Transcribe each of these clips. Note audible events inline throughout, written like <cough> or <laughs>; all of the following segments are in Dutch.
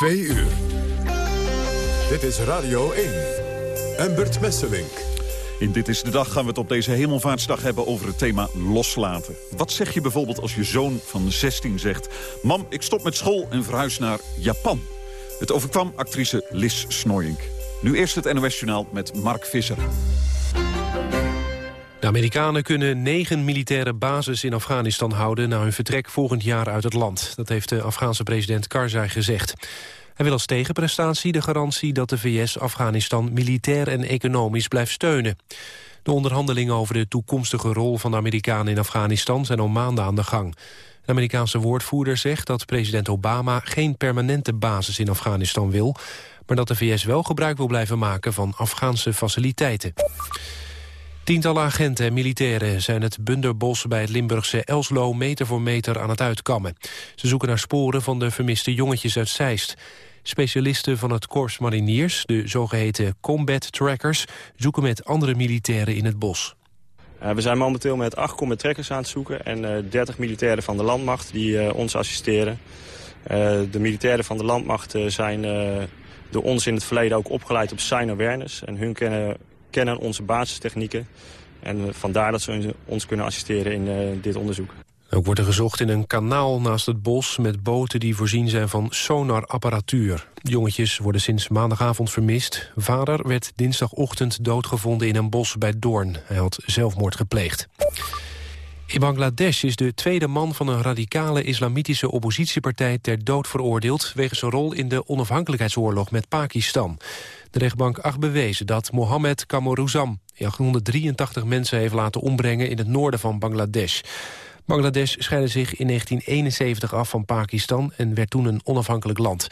Twee uur. Dit is Radio 1. Embert Messelink. In Dit is de Dag gaan we het op deze Hemelvaartsdag hebben over het thema loslaten. Wat zeg je bijvoorbeeld als je zoon van 16 zegt... Mam, ik stop met school en verhuis naar Japan. Het overkwam actrice Lis Snoyink. Nu eerst het NOS-journaal met Mark Visser. De Amerikanen kunnen negen militaire bases in Afghanistan houden... na hun vertrek volgend jaar uit het land. Dat heeft de Afghaanse president Karzai gezegd. Hij wil als tegenprestatie de garantie dat de VS Afghanistan... militair en economisch blijft steunen. De onderhandelingen over de toekomstige rol van de Amerikanen in Afghanistan... zijn al maanden aan de gang. De Amerikaanse woordvoerder zegt dat president Obama... geen permanente basis in Afghanistan wil... maar dat de VS wel gebruik wil blijven maken van Afghaanse faciliteiten. Tientallen agenten en militairen zijn het Bunderbos bij het Limburgse Elslo meter voor meter aan het uitkammen. Ze zoeken naar sporen van de vermiste jongetjes uit Zeist. Specialisten van het Korps Mariniers, de zogeheten Combat Trackers, zoeken met andere militairen in het bos. Uh, we zijn momenteel met acht combat trackers aan het zoeken en uh, 30 militairen van de landmacht die uh, ons assisteren. de militairen van de landmacht zijn door ons in het verleden ook opgeleid op sign awareness. En hun kennen kennen onze basistechnieken. En vandaar dat ze ons kunnen assisteren in uh, dit onderzoek. Ook wordt er gezocht in een kanaal naast het bos... met boten die voorzien zijn van sonarapparatuur. Jongetjes worden sinds maandagavond vermist. Vader werd dinsdagochtend doodgevonden in een bos bij Doorn. Hij had zelfmoord gepleegd. In Bangladesh is de tweede man van een radicale islamitische oppositiepartij ter dood veroordeeld wegens zijn rol in de onafhankelijkheidsoorlog met Pakistan. De rechtbank acht bewezen dat Mohammed Kamoruzam 183 mensen heeft laten ombrengen in het noorden van Bangladesh. Bangladesh scheidde zich in 1971 af van Pakistan en werd toen een onafhankelijk land.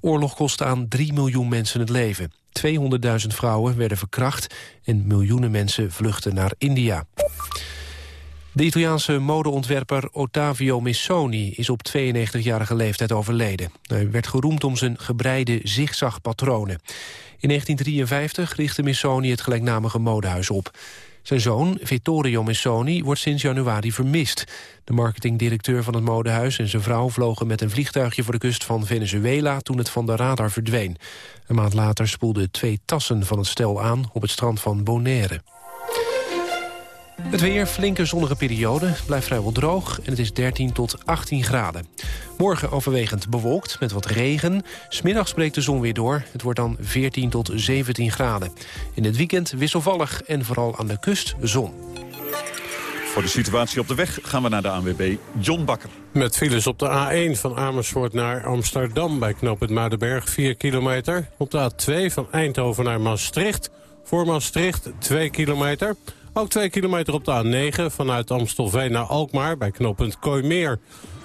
Oorlog kostte aan 3 miljoen mensen het leven. 200.000 vrouwen werden verkracht en miljoenen mensen vluchten naar India. De Italiaanse modeontwerper Ottavio Missoni is op 92-jarige leeftijd overleden. Hij werd geroemd om zijn gebreide zigzagpatronen. In 1953 richtte Missoni het gelijknamige modehuis op. Zijn zoon, Vittorio Missoni, wordt sinds januari vermist. De marketingdirecteur van het modehuis en zijn vrouw vlogen met een vliegtuigje voor de kust van Venezuela toen het van de radar verdween. Een maand later spoelden twee tassen van het stel aan op het strand van Bonaire. Het weer, flinke zonnige periode, blijft vrijwel droog en het is 13 tot 18 graden. Morgen overwegend bewolkt met wat regen. Smiddags breekt de zon weer door. Het wordt dan 14 tot 17 graden. In het weekend wisselvallig en vooral aan de kust zon. Voor de situatie op de weg gaan we naar de ANWB John Bakker. Met files op de A1 van Amersfoort naar Amsterdam... bij knoop het Muidenberg 4 kilometer. Op de A2 van Eindhoven naar Maastricht. Voor Maastricht 2 kilometer... Ook 2 kilometer op de A9 vanuit Amstelveen naar Alkmaar bij knooppunt Kooimeer.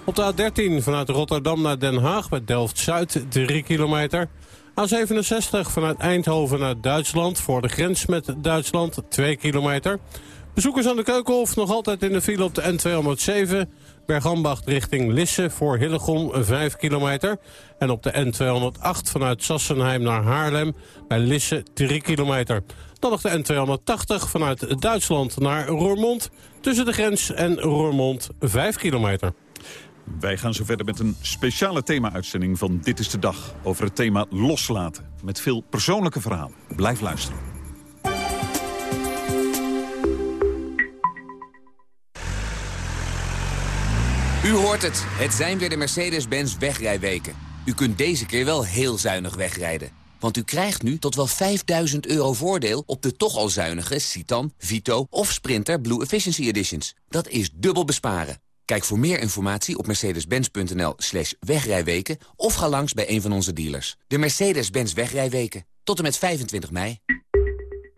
Op de A13 vanuit Rotterdam naar Den Haag bij Delft-Zuid 3 kilometer. A67 vanuit Eindhoven naar Duitsland voor de grens met Duitsland 2 kilometer. Bezoekers aan de Keukenhof nog altijd in de file op de N207... Bergambacht richting Lisse voor Hillegom 5 kilometer. En op de N208 vanuit Sassenheim naar Haarlem bij Lisse 3 kilometer. Dan nog de N280 vanuit Duitsland naar Roermond. Tussen de grens en Roermond 5 kilometer. Wij gaan zo verder met een speciale thema-uitzending van Dit is de Dag... over het thema loslaten, met veel persoonlijke verhalen. Blijf luisteren. U hoort het. Het zijn weer de Mercedes-Benz wegrijweken. U kunt deze keer wel heel zuinig wegrijden. Want u krijgt nu tot wel 5000 euro voordeel op de toch al zuinige Citan, Vito of Sprinter Blue Efficiency Editions. Dat is dubbel besparen. Kijk voor meer informatie op mercedes-benz.nl slash wegrijweken... of ga langs bij een van onze dealers. De Mercedes-Benz wegrijweken. Tot en met 25 mei.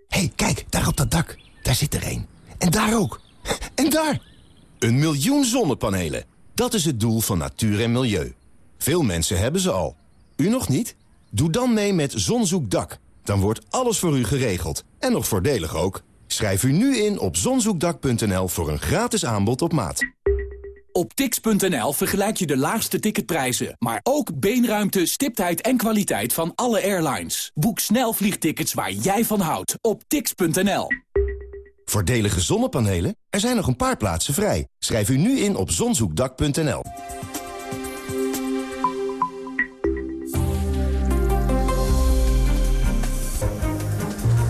hey, kijk, daar op dat dak. Daar zit er een. En daar ook. En daar! Een miljoen zonnepanelen. Dat is het doel van natuur en milieu. Veel mensen hebben ze al. U nog niet? Doe dan mee met Zonzoekdak. Dan wordt alles voor u geregeld. En nog voordelig ook. Schrijf u nu in op zonzoekdak.nl voor een gratis aanbod op maat. Op tix.nl vergelijk je de laagste ticketprijzen, maar ook beenruimte, stiptheid en kwaliteit van alle airlines. Boek snel vliegtickets waar jij van houdt op tix.nl. Voordelige zonnepanelen? Er zijn nog een paar plaatsen vrij. Schrijf u nu in op zonzoekdak.nl.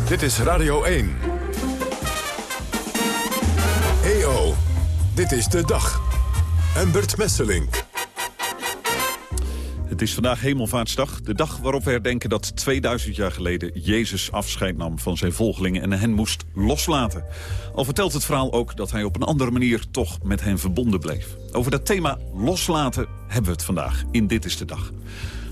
Dit is Radio 1. EO, dit is de dag. Embert Messelink. Het is vandaag Hemelvaartsdag, de dag waarop we herdenken dat 2000 jaar geleden Jezus afscheid nam van zijn volgelingen en hen moest loslaten. Al vertelt het verhaal ook dat hij op een andere manier toch met hen verbonden bleef. Over dat thema loslaten hebben we het vandaag in Dit is de Dag.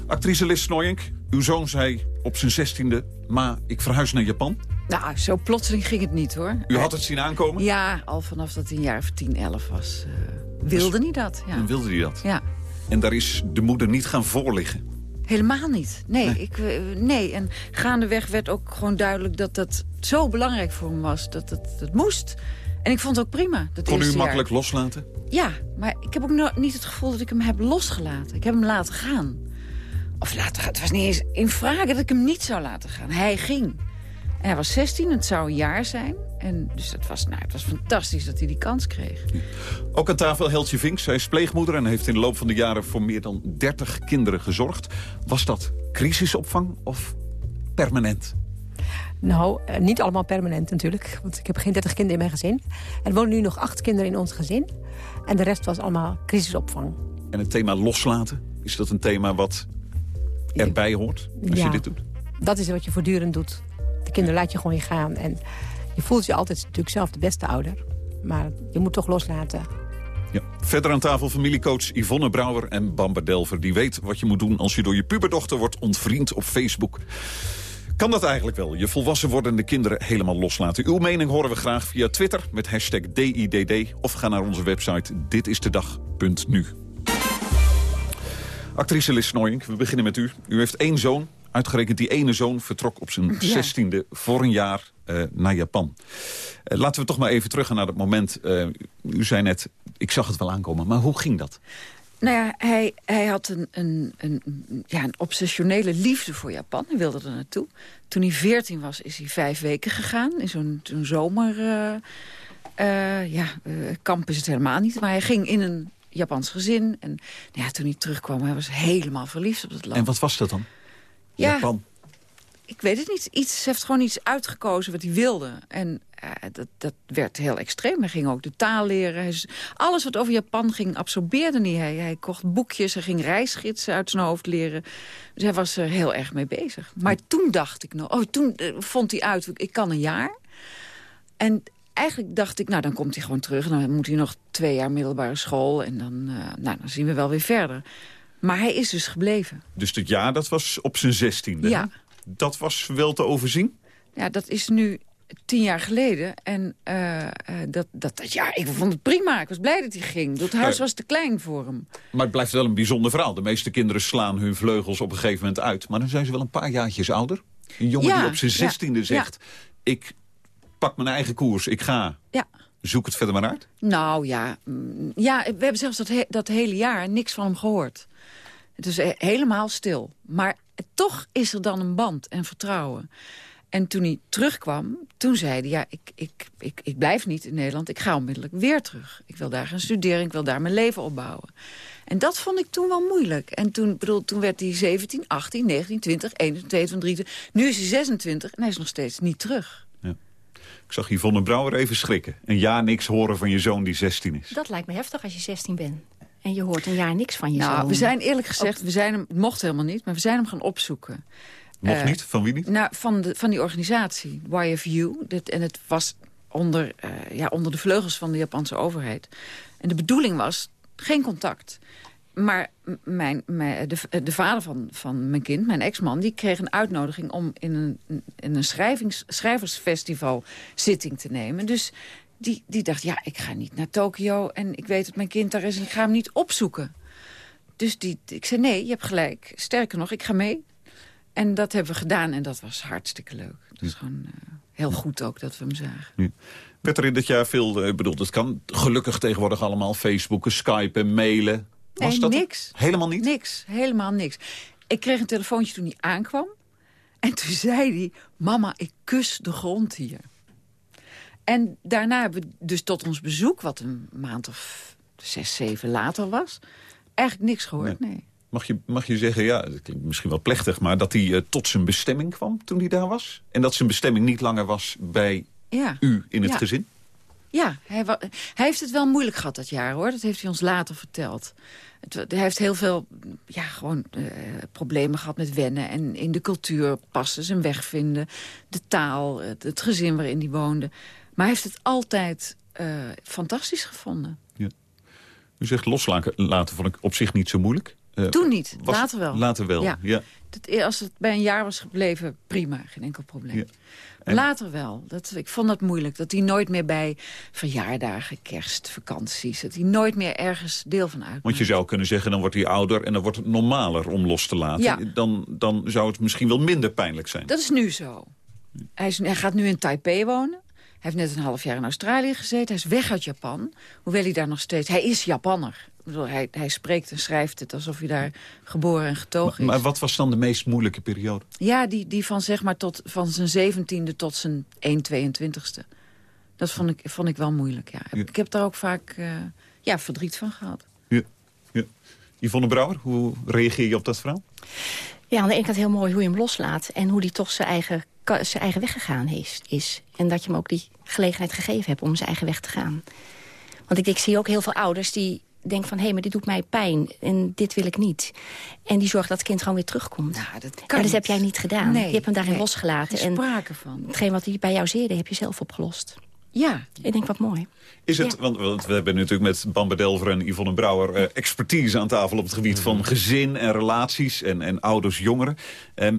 Actrice Liz Snoyink, uw zoon zei op zijn zestiende... Ma, ik verhuis naar Japan. Nou, zo plotseling ging het niet, hoor. U had het zien aankomen? Ja, al vanaf dat hij een jaar of 10, 11 was. Uh, wilde hij dat, ja. En wilde hij dat? Ja. En daar is de moeder niet gaan voorliggen? Helemaal niet. Nee, nee. Ik, uh, nee. En gaandeweg werd ook gewoon duidelijk dat dat zo belangrijk voor hem was. Dat het dat moest. En ik vond het ook prima. Dat Kon u makkelijk loslaten? Ja, maar ik heb ook no niet het gevoel dat ik hem heb losgelaten. Ik heb hem laten gaan. Of laten gaan. Het was niet eens in vraag dat ik hem niet zou laten gaan. Hij ging. En hij was 16, het zou een jaar zijn. En dus het was, nou, het was fantastisch dat hij die kans kreeg. Ook aan tafel Heltje Vinks. Zij is pleegmoeder en heeft in de loop van de jaren voor meer dan 30 kinderen gezorgd. Was dat crisisopvang of permanent? Nou, uh, niet allemaal permanent natuurlijk. Want ik heb geen 30 kinderen in mijn gezin. Er wonen nu nog acht kinderen in ons gezin. En de rest was allemaal crisisopvang. En het thema loslaten, is dat een thema wat erbij hoort als ja, je dit doet? dat is wat je voortdurend doet. De kinderen laat je gewoon je gaan. En je voelt je altijd natuurlijk zelf de beste ouder. Maar je moet toch loslaten. Ja. Verder aan tafel familiecoach Yvonne Brouwer en Bamba Delver. Die weet wat je moet doen als je door je puberdochter wordt ontvriend op Facebook. Kan dat eigenlijk wel? Je volwassen wordende kinderen helemaal loslaten? Uw mening horen we graag via Twitter met hashtag DIDD... of ga naar onze website ditistedag.nu. Actrice Liz Snoyink, we beginnen met u. U heeft één zoon. Uitgerekend die ene zoon vertrok op zijn zestiende ja. voor een jaar uh, naar Japan. Uh, laten we toch maar even teruggaan naar dat moment. Uh, u zei net, ik zag het wel aankomen, maar hoe ging dat? Nou ja, hij, hij had een, een, een, ja, een obsessionele liefde voor Japan. Hij wilde er naartoe. Toen hij veertien was, is hij vijf weken gegaan. In zo'n zo'n zomer... ja, kamp is het helemaal niet. Maar hij ging in een Japans gezin. En nou ja, toen hij terugkwam, hij was helemaal verliefd op het land. En wat was dat dan? Ja, Japan? Ik weet het niet. Iets, ze heeft gewoon iets uitgekozen wat hij wilde. En uh, dat, dat werd heel extreem. Hij ging ook de taal leren. Hij, alles wat over Japan ging, absorbeerde niet. Hij, hij kocht boekjes, hij ging reisgidsen uit zijn hoofd leren. Dus hij was er heel erg mee bezig. Maar toen dacht ik nog... Oh, toen uh, vond hij uit, ik kan een jaar. En eigenlijk dacht ik, nou, dan komt hij gewoon terug. Dan moet hij nog twee jaar middelbare school. En dan, uh, nou, dan zien we wel weer verder. Maar hij is dus gebleven. Dus dat jaar, dat was op zijn zestiende? Ja. Dat was wel te overzien? Ja, dat is nu tien jaar geleden. En uh, uh, dat, dat, ja, ik vond het prima. Ik was blij dat hij ging. Het huis was te klein voor hem. Maar het blijft wel een bijzonder verhaal. De meeste kinderen slaan hun vleugels op een gegeven moment uit. Maar dan zijn ze wel een paar jaartjes ouder. Een jongen ja, die op zijn zestiende ja, zegt... ik pak mijn eigen koers, ik ga... Ja. Zoek het verder maar uit? Nou ja, ja we hebben zelfs dat, he dat hele jaar niks van hem gehoord. Het is helemaal stil. Maar toch is er dan een band en vertrouwen. En toen hij terugkwam, toen zei hij... ja, ik, ik, ik, ik blijf niet in Nederland, ik ga onmiddellijk weer terug. Ik wil daar gaan studeren, ik wil daar mijn leven opbouwen. En dat vond ik toen wel moeilijk. En toen, bedoel, toen werd hij 17, 18, 19, 20, 21, 22, 23. Nu is hij 26 en hij is nog steeds niet terug. Ik zag Yvonne Brouwer even schrikken. Een jaar niks horen van je zoon die 16 is. Dat lijkt me heftig als je 16 bent. En je hoort een jaar niks van je nou, zoon. we zijn eerlijk gezegd, we zijn hem, het mocht helemaal niet, maar we zijn hem gaan opzoeken. Mocht uh, niet? Van wie niet? Nou, van, de, van die organisatie, YFU. Dit, en het was onder, uh, ja, onder de vleugels van de Japanse overheid. En de bedoeling was geen contact. Maar mijn, mijn, de, de vader van, van mijn kind, mijn ex-man... die kreeg een uitnodiging om in een, in een schrijvings, schrijversfestival zitting te nemen. Dus die, die dacht, ja, ik ga niet naar Tokio... en ik weet dat mijn kind daar is en ik ga hem niet opzoeken. Dus die, ik zei, nee, je hebt gelijk. Sterker nog, ik ga mee. En dat hebben we gedaan en dat was hartstikke leuk. Het was gewoon uh, heel goed ook dat we hem zagen. Ja. Werd er in dit jaar veel, ik bedoel, het kan gelukkig tegenwoordig allemaal... Facebooken, Skypen, mailen... Was nee, dat niks. Helemaal niet? Niks, helemaal niks. Ik kreeg een telefoontje toen hij aankwam. En toen <laughs> zei hij, mama, ik kus de grond hier. En daarna hebben we dus tot ons bezoek, wat een maand of zes, zeven later was... eigenlijk niks gehoord, nee. nee. Mag je, mag je zeggen, ja, dat klinkt misschien wel plechtig... maar dat hij eh, tot zijn bestemming kwam toen hij daar was? En dat zijn bestemming niet langer was bij Ja. u in het Ja. gezin? Ja, hij, heeft het wel moeilijk gehad dat jaar, hoor. Dat heeft hij ons later verteld. Hij heeft heel veel ja, gewoon, eh, problemen gehad met wennen... en in de cultuur passen, zijn weg vinden. De taal, het, gezin waarin hij woonde. Maar hij heeft het altijd eh, fantastisch gevonden. U zegt loslaten laten vond ik op zich niet zo moeilijk. Eh, Toen niet, was- later wel. Later wel, ja. Ja. Dat, als het bij een jaar was gebleven, prima, geen enkel probleem. Ja. En- Later wel. Dat, ik vond dat moeilijk. Dat hij nooit meer bij verjaardagen, kerst, vakanties... dat hij nooit meer ergens deel van uit. Want je zou kunnen zeggen, dan wordt hij ouder... en dan wordt het normaler om los te laten. Ja. Dan, dan zou het misschien wel minder pijnlijk zijn. Dat is nu zo. Hij, is, hij gaat nu in Taipei wonen. Hij heeft net een half jaar in Australië gezeten. Hij is weg uit Japan. Hoewel hij daar nog steeds... Hij is Japanner. Bedoel, hij, hij spreekt en schrijft het alsof hij daar geboren en getogen is. Maar wat was dan de meest moeilijke periode? Ja, die, die van, zeg maar tot, van zijn zeventiende tot zijn 1,22ste. Dat vond ik, vond ik wel moeilijk, ja. Ja. Ik heb daar ook vaak eh, ja, verdriet van gehad. Ja. ja. Yvonne Brouwer, hoe reageer je op dat verhaal? Ja, aan de ene kant heel mooi hoe je hem loslaat. En hoe hij toch zijn eigen, zijn eigen weg gegaan is, is. En dat je hem ook die gelegenheid gegeven hebt om zijn eigen weg te gaan. Want ik, ik zie ook heel veel ouders die denken van... hé, maar dit doet mij pijn en dit wil ik niet. En die zorgen dat het kind gewoon weer terugkomt. Nou, dat dat niet. heb jij niet gedaan. Nee, je hebt hem daarin nee. losgelaten. Geen En sprake van. hetgeen wat hij bij jou zeerde, heb je zelf opgelost. Ja, Ik denk, wat mooi. Is het, Ja. want, want we hebben natuurlijk met Bamber Delver en Yvonne Brouwer... eh, expertise aan tafel op het gebied van gezin en relaties en, en ouders, jongeren. Ehm,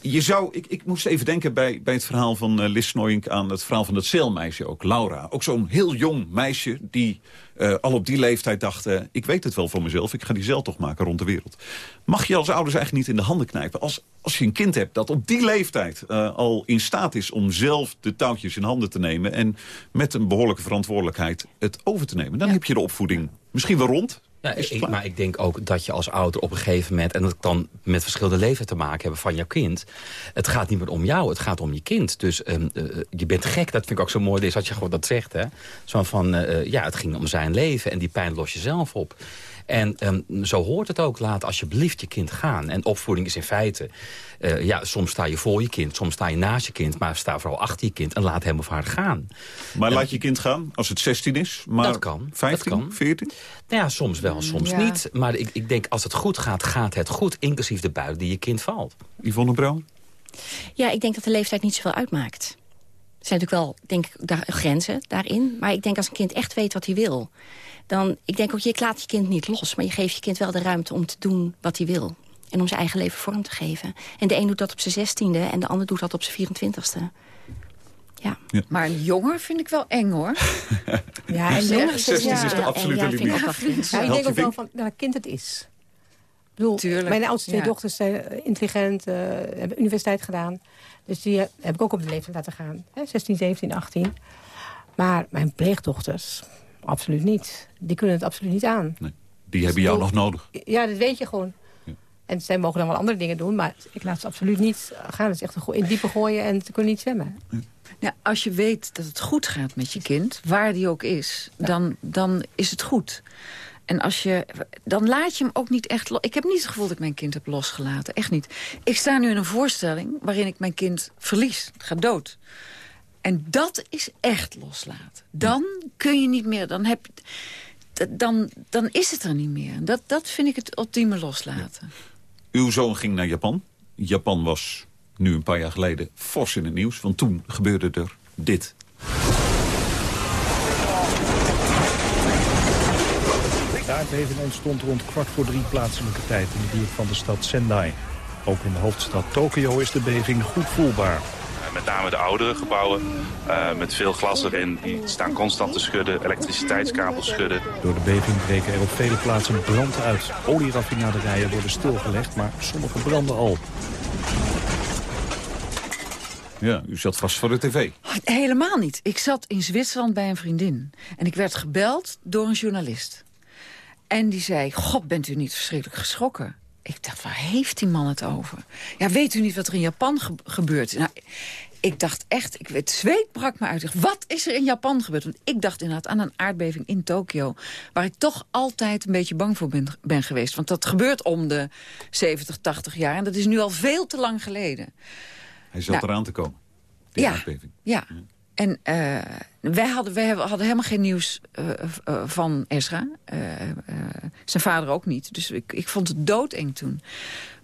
je- zou, ik, ik moest even denken bij, bij het verhaal van eh Lis Snoyink... aan het verhaal van dat zeilmeisje ook, Laura. Ook zo'n heel jong meisje die eh, al op die leeftijd dacht... eh, ik weet het wel voor mezelf, ik ga die zeiltocht maken rond de wereld. Mag je als ouders eigenlijk niet in de handen knijpen? Als, als je een kind hebt dat op die leeftijd al in staat is... om zelf de touwtjes in handen te nemen... en met een behoorlijke verantwoordelijkheid het over te nemen... dan heb je de opvoeding misschien wel rond. Ja, ik- maar ik denk ook dat je als ouder op een gegeven moment... en dat kan met verschillende leven te maken hebben van jouw kind... het gaat niet meer om jou, het gaat om je kind. Dus ehm, eh, je bent gek, dat vind ik ook zo mooi, is dat je gewoon dat zegt. Hè? Zo van, eh, eh, ja, het ging om zijn leven en die pijn los je zelf op. En ehm, zo hoort het ook. Laat alsjeblieft je kind gaan. En opvoeding is in feite... eh, ja, soms sta je voor je kind, soms sta je naast je kind... maar sta vooral achter je kind en laat hem of haar gaan. Maar laat je kind gaan als het 16 is, maar Dat kan, dat 15, kan. 14? Nou ja, soms wel, soms ja. niet. Maar ik, ik denk, als het goed gaat, gaat het goed. Inclusief de buik die je kind valt. Yvonne Brouwer? Ja, ik denk dat de leeftijd niet zoveel uitmaakt. Er zijn natuurlijk wel, denk ik, daar, grenzen daarin. Maar ik denk als een kind echt weet wat hij wil... dan, ik denk ook, je laat je kind niet los... maar je geeft je kind wel de ruimte om te doen wat hij wil. En om zijn eigen leven vorm te geven. En de een doet dat op zijn zestiende en de ander doet dat op zijn 24ste. Ja. maar een jonger vind ik wel eng, hoor. <laughs> Ja, en Jonger is 16 is de absolute ja, limiet. Ja, ik denk ook wel van welk kind het is. Ik bedoel, Tuurlijk, mijn oudste twee ja. dochters zijn eh, intelligent, eh, hebben universiteit gedaan. Dus die eh, heb ik ook op de leeftijd laten gaan. Hè, 16, 17, 18. Maar mijn pleegdochters, absoluut niet. Die kunnen het absoluut niet aan. Die hebben jou nog nodig. Ja, dat weet je gewoon. En zij mogen dan wel andere dingen doen, maar ik laat ze absoluut niet gaan. Het is echt een in diepe gooien en ze kunnen niet zwemmen. Ja, als je weet dat het goed gaat met je kind, waar die ook is, dan, dan is het goed. En als je, dan laat je hem ook niet echt los. Ik heb niet het gevoel dat ik mijn kind heb losgelaten. Echt niet. Ik sta nu in een voorstelling waarin ik mijn kind verlies. Het gaat dood. En dat is echt loslaten. Dan kun je niet meer, dan, heb, dan, dan is het er niet meer. Dat, dat vind ik het ultieme loslaten. Uw zoon ging naar Japan. Japan was nu een paar jaar geleden fors in het nieuws. Want toen gebeurde er dit. De aardbeving ontstond rond kwart voor drie plaatselijke tijd in de buurt van de stad Sendai. Ook in de hoofdstad Tokio is de beving goed voelbaar. Met name de oudere gebouwen eh, met veel glas erin. Die staan constant te schudden, elektriciteitskabels schudden. Door de beving breken er op vele plaatsen brand uit. Olieraffinaderijen worden stilgelegd, maar sommige branden al. Ja, u zat vast voor de tv. Helemaal niet. Ik zat in Zwitserland bij een vriendin. En ik werd gebeld door een journalist. En die zei, god, bent u niet verschrikkelijk geschrokken? Ik dacht, waar heeft die man het over? Ja, weet u niet wat er in Japan ge- gebeurt? Nou, ik dacht echt, ik, het zweet brak me uit. Wat is er in Japan gebeurd? Want ik dacht inderdaad aan een aardbeving in Tokio... waar ik toch altijd een beetje bang voor ben, ben geweest. Want dat gebeurt om de 70, 80 jaar. En dat is nu al veel te lang geleden. Hij zat Nou, eraan te komen, die ja, aardbeving. Ja. En eh, wij, hadden, wij hadden helemaal geen nieuws eh, eh, van Ezra. Zijn vader ook niet. Dus ik, ik vond het doodeng toen.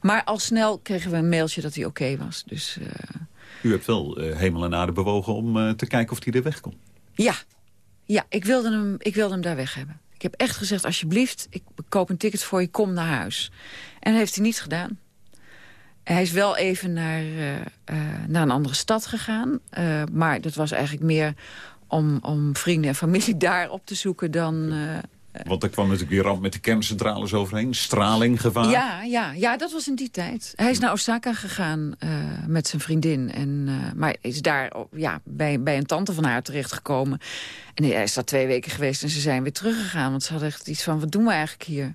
Maar al snel kregen we een mailtje dat hij oké was. Dus U hebt wel hemel en aarde bewogen om te kijken of hij er weg kon. ja, ja ik, wilde hem, ik wilde hem daar weg hebben. Ik heb echt gezegd, alsjeblieft, ik koop een ticket voor je, kom naar huis. En dat heeft hij niet gedaan. Hij is wel even naar, eh, eh, naar een andere stad gegaan. eh, maar dat was eigenlijk meer om, om vrienden en familie <laughs> daar op te zoeken dan... Want er kwam natuurlijk die ramp met de kerncentrales overheen. Straling, gevaar. ja, ja, ja, dat was in die tijd. Hij is naar Osaka gegaan met zijn vriendin. En, maar is daar oh, ja, bij, bij een tante van haar terechtgekomen. En hij is daar twee weken geweest en ze zijn weer teruggegaan. Want ze hadden echt iets van, wat doen we eigenlijk hier?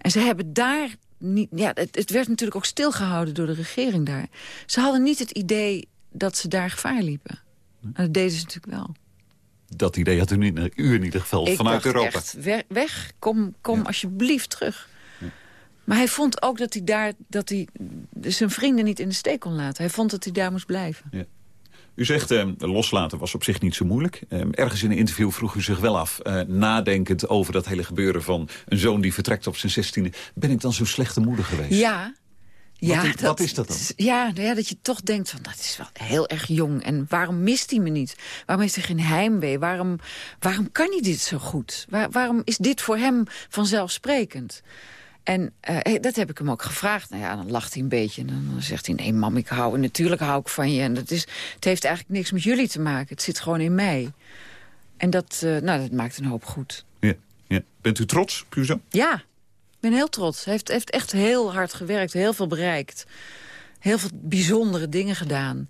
En ze hebben daar niet... Ja, het, het werd natuurlijk ook stilgehouden door de regering daar. Ze hadden niet het idee dat ze daar gevaar liepen. En dat deden ze natuurlijk wel. Dat idee had u, in, u in ieder geval Ik vanuit Europa. echt, weg, weg. kom, kom alsjeblieft terug. Maar hij vond ook dat hij daar dat hij zijn vrienden niet in de steek kon laten. Hij vond dat hij daar moest blijven. Ja. U zegt, eh, loslaten was op zich niet zo moeilijk. Eh, ergens in een interview vroeg u zich wel af... eh, nadenkend over dat hele gebeuren van een zoon die vertrekt op zijn zestiende... ben ik dan zo'n slechte moeder geweest? Ja. Ja, is- wat is dat dan? Ja, nou ja, dat je toch denkt van dat is wel heel erg jong. En waarom mist hij me niet? Waarom heeft hij geen heimwee? Waarom, waarom kan hij dit zo goed? Waar- waarom is dit voor hem vanzelfsprekend? En eh, dat heb ik hem ook gevraagd. Nou ja, dan lacht hij een beetje. En dan zegt hij, nee mam, ik hou, natuurlijk hou ik van je. En dat is, het heeft eigenlijk niks met jullie te maken. Het zit gewoon in mij. En dat, eh, nou, dat maakt een hoop goed. Ja, ja. Bent u trots zoon? Ja, ik ben heel trots. Hij heeft, heeft echt heel hard gewerkt, heel veel bereikt. Heel veel bijzondere dingen gedaan.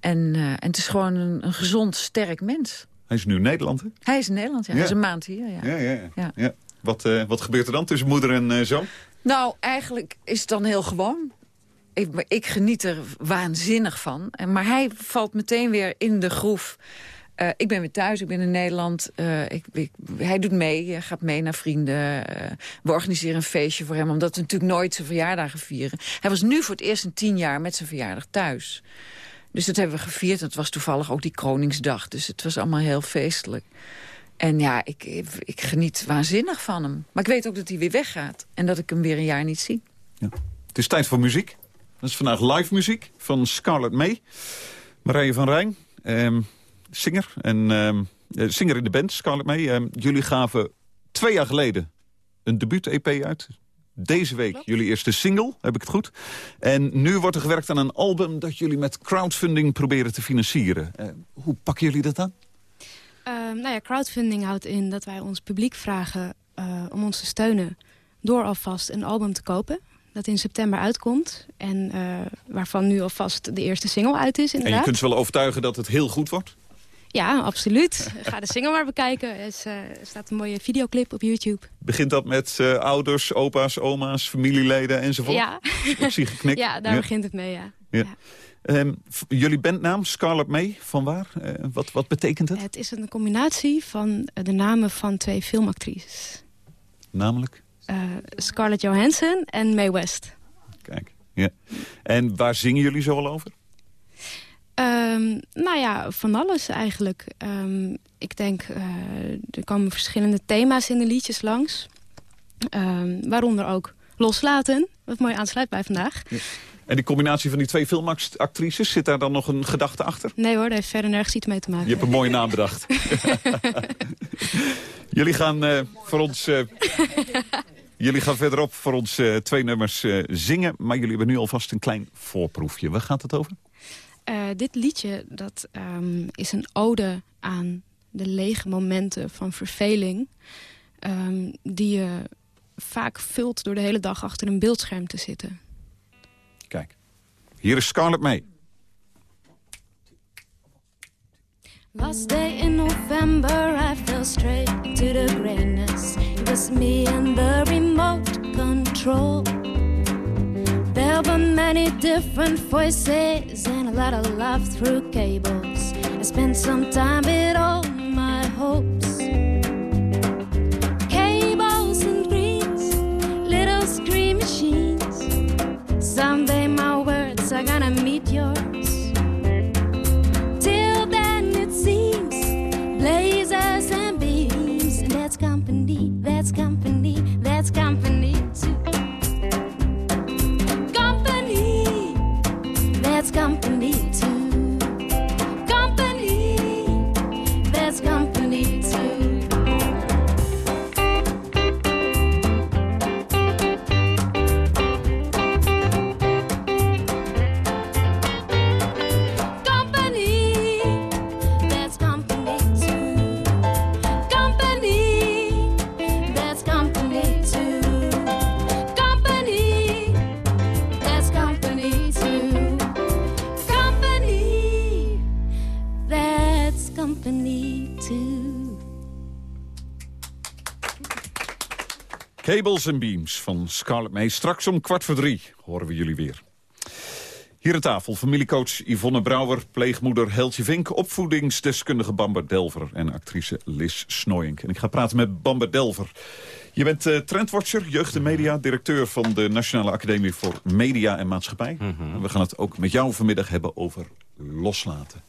En, eh, en het is gewoon een, een gezond, sterk mens. Hij is nu in Nederland, hè? Hij is in Nederland, ja. Ja. Hij is een maand hier, ja. Ja, ja, ja. Ja. Wat, wat gebeurt er dan tussen moeder en eh, zoon? Nou, eigenlijk is het dan heel gewoon. Ik, ik geniet er waanzinnig van. Maar hij valt meteen weer in de groef. Eh, ik ben weer thuis, ik ben in Nederland. Eh, ik, hij doet mee, hij gaat mee naar vrienden. Eh, we organiseren een feestje voor hem, omdat we natuurlijk nooit zijn verjaardagen vieren. Hij was nu voor het eerst in tien jaar met zijn verjaardag thuis. Dus dat hebben we gevierd. Het was toevallig ook die Kroningsdag. Dus het was allemaal heel feestelijk. En ja, ik, ik, ik geniet waanzinnig van hem. Maar ik weet ook dat hij weer weggaat. En dat ik hem weer een jaar niet zie. Het is tijd voor muziek. Dat is vandaag live muziek van Scarlett May. Marije van Rijn, ehm, zinger. En, eh, zinger in de band, Scarlett May. Ehm, jullie gaven twee jaar geleden een debuut-EP uit. Deze week jullie eerste single, heb ik het goed. En nu wordt er gewerkt aan een album dat jullie met crowdfunding proberen te financieren. Eh, hoe pakken jullie dat aan? Ehm, nou ja, crowdfunding houdt in dat wij ons publiek vragen eh, om ons te steunen... door alvast een album te kopen dat in september uitkomt. En eh, waarvan nu alvast de eerste single uit is, En je inderdaad. kunt ze wel overtuigen dat het heel goed wordt? Ja, absoluut. <laughs> Ga de single maar bekijken. Er eh, er staat een mooie videoclip op YouTube. Begint dat met ouders, opa's, oma's, familieleden enzovoort? Ja. Ik zie geknikt. <laughs> Ja, daar Ja. begint het mee, ja. Ja. V- jullie bandnaam, Scarlett May, van waar? Eh, wat, wat betekent het? Het is een combinatie van eh, de namen van twee filmactrices. Namelijk? Eh, Scarlett Johansson en Mae West. Kijk, ja. En waar zingen jullie zo al over? Ehm, nou ja, van alles eigenlijk. Ehm, ik denk, er komen verschillende thema's in de liedjes langs. Waaronder ook loslaten, wat mooi aansluit bij vandaag. En die combinatie van die twee filmactrices, zit daar dan nog een gedachte achter? Nee hoor, daar heeft verder nergens iets mee te maken. Je hebt een mooie naam bedacht. <laughs> <laughs> jullie gaan eh, voor ons... eh, <laughs> jullie gaan verderop voor ons eh, twee nummers zingen. Maar jullie hebben nu alvast een klein voorproefje. Waar gaat het over? Dit liedje dat, ehm, is een ode aan de lege momenten van verveling... ehm, die je vaak vult door de hele dag achter een beeldscherm te zitten. Kijk, hier is Scarlett May. Last day in November, I fell straight to the greatness. It was me and the remote control. There were many different voices and a lot of love through cables. I spent some time with all my hopes. Company, that's company too. Company, that's. Company, Cables and Beams van Scarlett May. Straks om kwart voor drie horen we jullie weer. Hier aan tafel familiecoach Yvonne Brouwer, pleegmoeder Heltje Vink... opvoedingsdeskundige Bamber Delver en actrice Lis Snooyink. En ik ga praten met Bamber Delver. Je bent eh, trendwatcher, jeugd en media, directeur van de Nationale Academie voor Media en Maatschappij. En we gaan het ook met jou vanmiddag hebben over loslaten.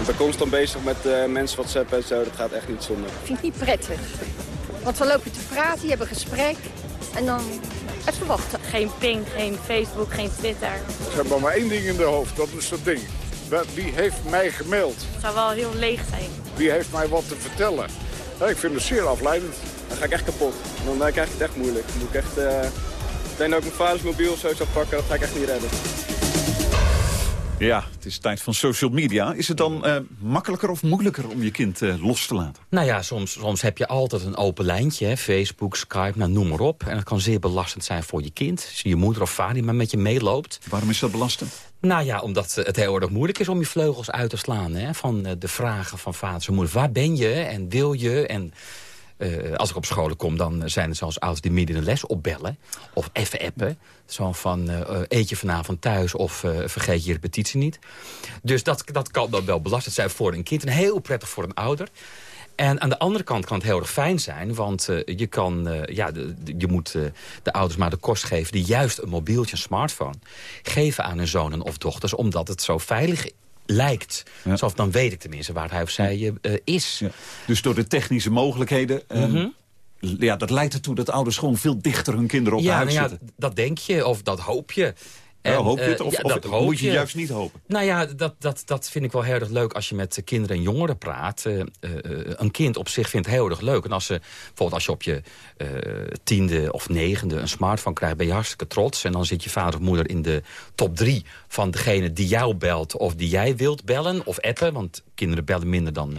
Ik ben constant bezig met eh, mensen whatsappen en zo. Dat gaat echt niet zonder. vind ik niet prettig. Want we lopen te praten, je hebt een gesprek en dan het verwachten. Geen ping, geen Facebook, geen Twitter. Ze hebben maar één ding in de hoofd, dat is dat ding. Wie heeft mij gemaild? Het zou wel heel leeg zijn. Wie heeft mij wat te vertellen? Ja, ik vind het zeer afleidend. Dan ga ik echt kapot. Dan eh, krijg ik het echt moeilijk. Dan moet ik echt... eh meteen dat ik mijn vaders mobiel of zo zou pakken, dat ga ik echt niet redden. Ja, het is tijd van social media. Is het dan eh, makkelijker of moeilijker om je kind eh, los te laten? Nou ja, soms, soms heb je altijd een open lijntje. Hè? Facebook, Skype, nou, noem maar op. En dat kan zeer belastend zijn voor je kind. Zie je moeder of vader die maar met je meeloopt. Waarom is dat belastend? Nou ja, omdat het heel erg moeilijk is om je vleugels uit te slaan. Hè? Van eh, de vragen van vader en moeder. Waar ben je en wil je? En eh, als ik op scholen kom, dan zijn er zelfs ouders die midden in de les opbellen. Of even appen. Zo van, eh, eet je vanavond thuis of eh, vergeet je repetitie niet. Dus dat, dat kan dan wel belastend zijn voor een kind. En heel prettig voor een ouder. En aan de andere kant kan het heel erg fijn zijn. Want je, kan, ja, je moet de ouders maar de kost geven... die juist een mobieltje, een smartphone... geven aan hun zonen of dochters. Omdat het zo veilig lijkt. Zo, dan weet ik tenminste waar hij of zij eh, is. Dus door de technische mogelijkheden... eh, Mhm. ja, dat leidt ertoe dat ouders gewoon veel dichter hun kinderen op ja, huis nou ja, zitten. dat denk je of dat hoop je. Ja, hoop je het? eh, Of- ja, of moet je juist niet hopen? Nou ja, dat, dat, dat vind ik wel heel erg leuk als je met kinderen en jongeren praat. Eh, eh, een kind op zich vindt het heel erg leuk. En als, ze, bijvoorbeeld als je op je tiende of negende een smartphone krijgt... ben je hartstikke trots. En dan zit je vader of moeder in de top drie van degene die jou belt... of die jij wilt bellen of appen. Want kinderen bellen minder dan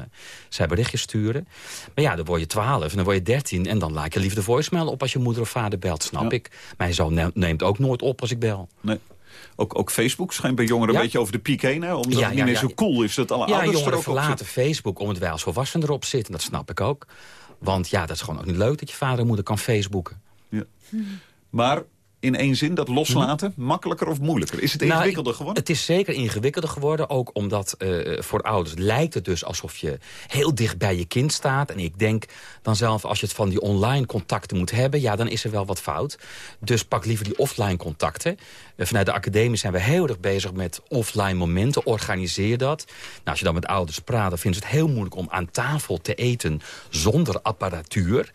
zij berichtjes sturen. Maar ja, dan word je twaalf en dan word je dertien... en dan laat je liever de voicemail op als je moeder of vader belt, snap ik. Mijn zoon ne- neemt ook nooit op als ik bel. Nee. Ook, ook Facebook schijnt bij jongeren Ja. een beetje over de piek heen. Hè? Omdat Ja, het niet meer zo cool is dat alle ja, ouders er jongeren ook op verlaten zitten. Facebook omdat wij als volwassenen erop zitten. Dat snap ik ook. Want ja, dat is gewoon ook niet leuk dat je vader en moeder kan Facebooken. Ja. Maar in één zin, dat loslaten, makkelijker of moeilijker? Is het Nou, ingewikkelder ik- geworden? Het is zeker ingewikkelder geworden. Ook omdat eh, voor ouders lijkt het dus alsof je heel dicht bij je kind staat. En ik denk dan zelf, als je het van die online contacten moet hebben... ja, dan is er wel wat fout. Dus pak liever die offline contacten. Eh, vanuit de academie zijn we heel erg bezig met offline momenten. Organiseer dat. Nou, als je dan met ouders praat, dan vinden ze het heel moeilijk... om aan tafel te eten zonder apparatuur.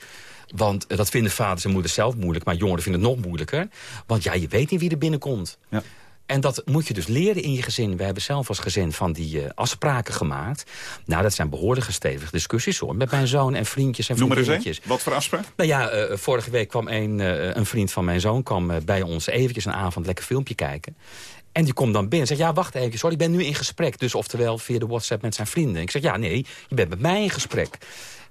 Want eh, dat vinden vaders en moeders zelf moeilijk. Maar jongeren vinden het nog moeilijker. Want ja, je weet niet wie er binnenkomt. Ja. En dat moet je dus leren in je gezin. We hebben zelf als gezin van die eh, afspraken gemaakt. Nou, dat zijn behoorlijk stevige discussies hoor. Met mijn zoon en vriendjes en Noem maar eens vriendinnetjes. Wat voor afspraak? Nou ja, eh, vorige week kwam een, een vriend van mijn zoon kwam, bij ons eventjes een avond lekker filmpje kijken. En die komt dan binnen en zegt, ja, wacht even, sorry, ik ben nu in gesprek. Dus oftewel via de WhatsApp met zijn vrienden. Ik zeg, ja, nee, je bent met mij in gesprek.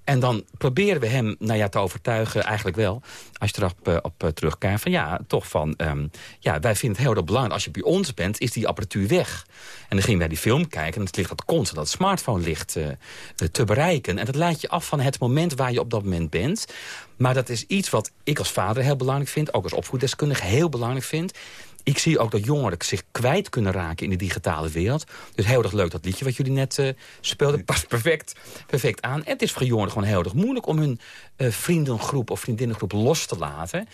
En dan proberen we hem nou ja, te overtuigen, eigenlijk wel... als je erop uh, op, uh, terugkijkt, van ja, toch van... Um, ja, wij vinden het heel belangrijk. Als je bij ons bent, is die apparatuur weg. En dan gingen wij die film kijken en het ligt dat constant... dat smartphone ligt uh, te bereiken. En dat leidt je af van het moment waar je op dat moment bent. Maar dat is iets wat ik als vader heel belangrijk vind... ook als opvoeddeskundige heel belangrijk vind ik zie ook dat jongeren zich kwijt kunnen raken in de digitale wereld. Dus heel erg leuk dat liedje wat jullie net uh, speelden. Past perfect, perfect aan. Het is voor jongeren gewoon heel erg moeilijk om hun uh, vriendengroep of vriendinnengroep los te laten.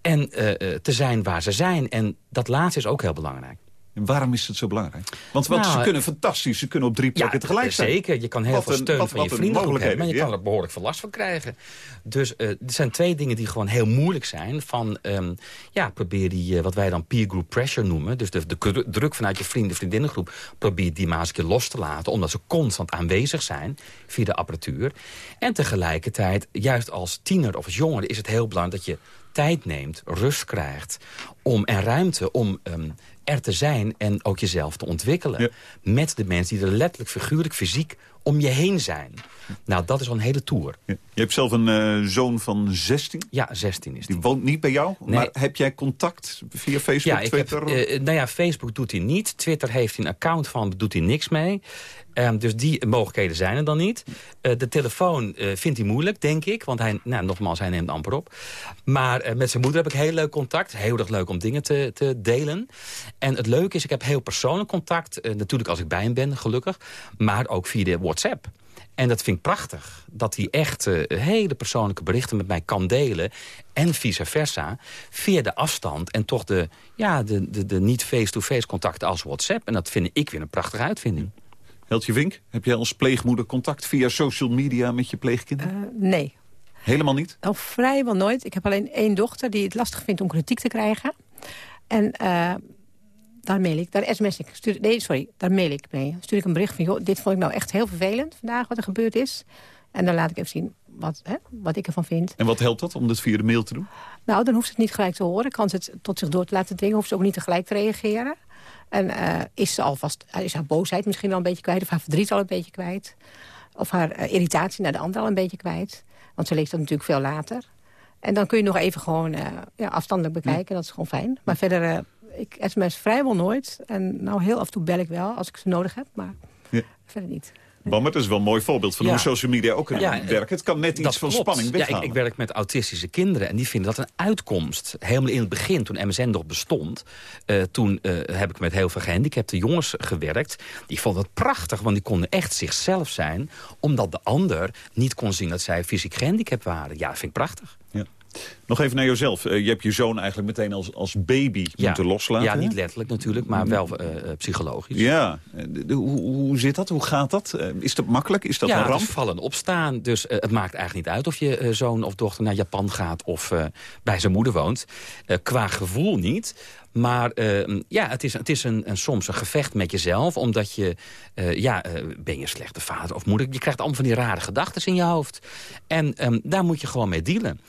En uh, te zijn waar ze zijn. En dat laatste is ook heel belangrijk. Waarom is het zo belangrijk? Want, want nou, ze kunnen fantastisch, ze kunnen op drie plekken ja, tegelijk zijn. Zeker, je kan heel wat veel steun een, wat, van je vrienden hebben, maar je ja. kan er behoorlijk veel last van krijgen. Dus uh, er zijn twee dingen die gewoon heel moeilijk zijn. Van, um, ja, probeer die, uh, wat wij dan peer group pressure noemen. Dus de, de druk vanuit je vrienden, vriendinnengroep. Probeer die maar eens een keer los te laten. Omdat ze constant aanwezig zijn via de apparatuur. En tegelijkertijd, juist als tiener of als jongere, is het heel belangrijk dat je tijd neemt, rust krijgt om, en ruimte om um, er te zijn en ook jezelf te ontwikkelen. Ja. Met de mensen die er letterlijk, figuurlijk, fysiek om je heen zijn. Nou, dat is al een hele tour. Je hebt zelf een uh, zoon van 16? Ja, 16 is die. Die woont niet bij jou? Nee. Maar heb jij contact via Facebook, ja, Twitter? Heb, uh, nou ja, Facebook doet hij niet. Twitter heeft hij een account van, doet hij niks mee. Um, dus die mogelijkheden zijn er dan niet. Uh, de telefoon vindt hij moeilijk, denk ik. Want hij, nou, nogmaals, hij neemt amper op. Maar met zijn moeder heb ik heel leuk contact. Heel erg leuk om dingen te, te delen. En het leuke is, ik heb heel persoonlijk contact. natuurlijk als ik bij hem ben, gelukkig. Maar ook via de WhatsApp. En dat vind ik prachtig. Dat hij echt uh, hele persoonlijke berichten met mij kan delen. En vice versa. Via de afstand. En toch de, ja, de, de, de niet face-to-face contacten als WhatsApp. En dat vind ik weer een prachtige uitvinding. Heltje Wink, heb jij als pleegmoeder contact via social media met je pleegkinderen? Uh, nee. Helemaal niet? Oh, vrijwel nooit. Ik heb alleen één dochter die het lastig vindt om kritiek te krijgen. En uh, daar mail ik, daar sms ik. Stuur, nee, sorry, daar mail ik mee. Stuur ik een bericht van, joh, dit vond ik nou echt heel vervelend vandaag wat er gebeurd is. En dan laat ik even zien wat, hè, wat ik ervan vind. En wat helpt dat om dit via de mail te doen? Nou, dan hoeft ze het niet gelijk te horen. Kan ze het tot zich door te laten dwingen. Hoeft ze ook niet tegelijk te reageren. En uh, is ze alvast, is haar boosheid misschien al een beetje kwijt. Of haar verdriet al een beetje kwijt. Of haar uh, irritatie naar de ander al een beetje kwijt. Want ze leest dat natuurlijk veel later. En dan kun je nog even gewoon uh, ja, afstandelijk bekijken. Ja. Dat is gewoon fijn. Maar verder, ik sms vrijwel nooit. En nou heel af en toe bel ik wel als ik ze nodig heb. Maar ja. verder niet. Dat is wel een mooi voorbeeld van ja. hoe social media ook kan ja, werken. Het kan net iets van klopt. spanning weghalen. Ja, ik, ik, werk met autistische kinderen en die vinden dat een uitkomst. Helemaal in het begin, toen MSN nog bestond... Uh, toen uh, heb ik met heel veel gehandicapte jongens gewerkt. Die vonden het prachtig, want die konden echt zichzelf zijn... omdat de ander niet kon zien dat zij fysiek gehandicapt waren. Ja, dat vind ik prachtig. Nog even naar jezelf. Uh, je hebt je zoon eigenlijk meteen als, als baby ja. moeten loslaten. Ja, niet letterlijk natuurlijk, maar wel uh, psychologisch. Ja, hoe, hoe zit dat? Hoe gaat dat? Is dat makkelijk? Is dat ja, een ramp? Ja, vallen opstaan. Dus het maakt eigenlijk niet uit of je zoon of dochter naar Japan gaat... of bij zijn moeder woont. qua gevoel niet. Maar uh, ja, het is, het is een, een, soms een gevecht met jezelf. Omdat je, uh, ja, uh, ben je een slechte vader of moeder? Je krijgt allemaal van die rare gedachten in je hoofd. En um, daar moet je gewoon mee dealen.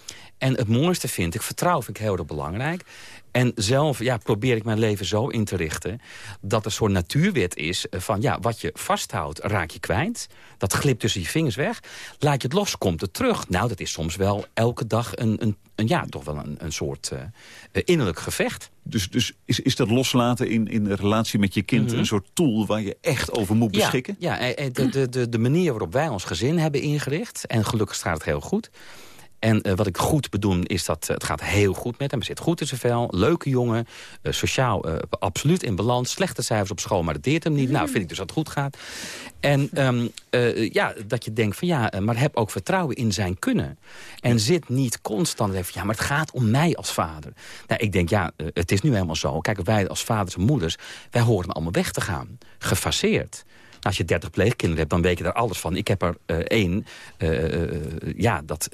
En het mooiste vind ik, vertrouwen vind ik heel erg belangrijk. En zelf ja, probeer ik mijn leven zo in te richten... dat er zo'n natuurwet is van ja, wat je vasthoudt, raak je kwijt. Dat glipt tussen je vingers weg. Laat je het los, komt het terug. Nou, dat is soms wel elke dag een, een, een ja, toch wel een, een soort uh, innerlijk gevecht. Dus, dus is, is dat loslaten in, in de relatie met je kind... Mm -hmm. een soort tool waar je echt over moet beschikken? Ja, ja de, de, de, de manier waarop wij ons gezin hebben ingericht... en gelukkig gaat het heel goed... En uh, wat ik goed bedoel is dat uh, het gaat heel goed met hem. Hij zit goed in zijn vel. Leuke jongen. Uh, sociaal absoluut in balans. Slechte cijfers op school, maar dat deert hem niet. Nou, vind ik dus dat het goed gaat. En um, ja, dat je denkt van ja, maar heb ook vertrouwen in zijn kunnen. En zit niet constant even, ja, maar het gaat om mij als vader. Nou, ik denk ja, het is nu helemaal zo. Kijk, wij als vaders en moeders, wij horen allemaal weg te gaan. Gefaseerd. Nou, als je 30 pleegkinderen hebt, dan weet je daar alles van. Ik heb er één, ja, dat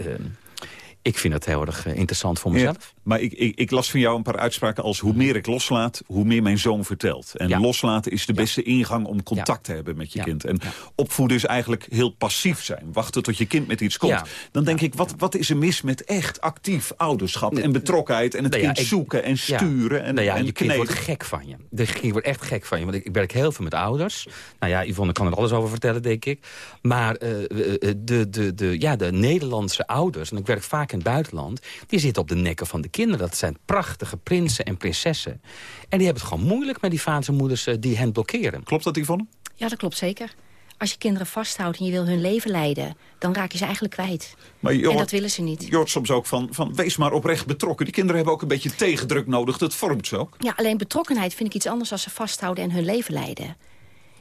ik vind het heel erg eh, interessant voor mezelf. Ja, maar ik, ik, ik, las van jou een paar uitspraken als... hoe meer ik loslaat, hoe meer mijn zoon vertelt. En loslaten is de beste ingang om contact te hebben met je kind. En opvoeden is eigenlijk heel passief zijn. Wachten tot je kind met iets komt. Dan denk ik, wat, wat is er mis met echt actief ouderschap... en betrokkenheid en het Nou kind ik- zoeken en sturen en, nou ja, en je kind wordt gek van je. De kind wordt echt gek van je. Want ik, ik werk heel veel met ouders. Nou ja, Yvonne kan er alles over vertellen, denk ik. Maar eh, eh, de, de, de, ja, de Nederlandse ouders, en ik werk vaak in het buitenland... die zitten op de nekken van de kinderen. Dat zijn prachtige prinsen en prinsessen. En die hebben het gewoon moeilijk met die vaders en moeders eh, die hen blokkeren. Klopt dat, Yvonne? Ja, dat klopt zeker. Als je kinderen vasthoudt en je wil hun leven leiden... dan raak je ze eigenlijk kwijt. Maar je en dat willen ze niet. Je hoort soms ook van, van, wees maar oprecht betrokken. Die kinderen hebben ook een beetje tegendruk nodig. Dat vormt ze ook. Ja, alleen betrokkenheid vind ik iets anders als ze vasthouden en hun leven leiden.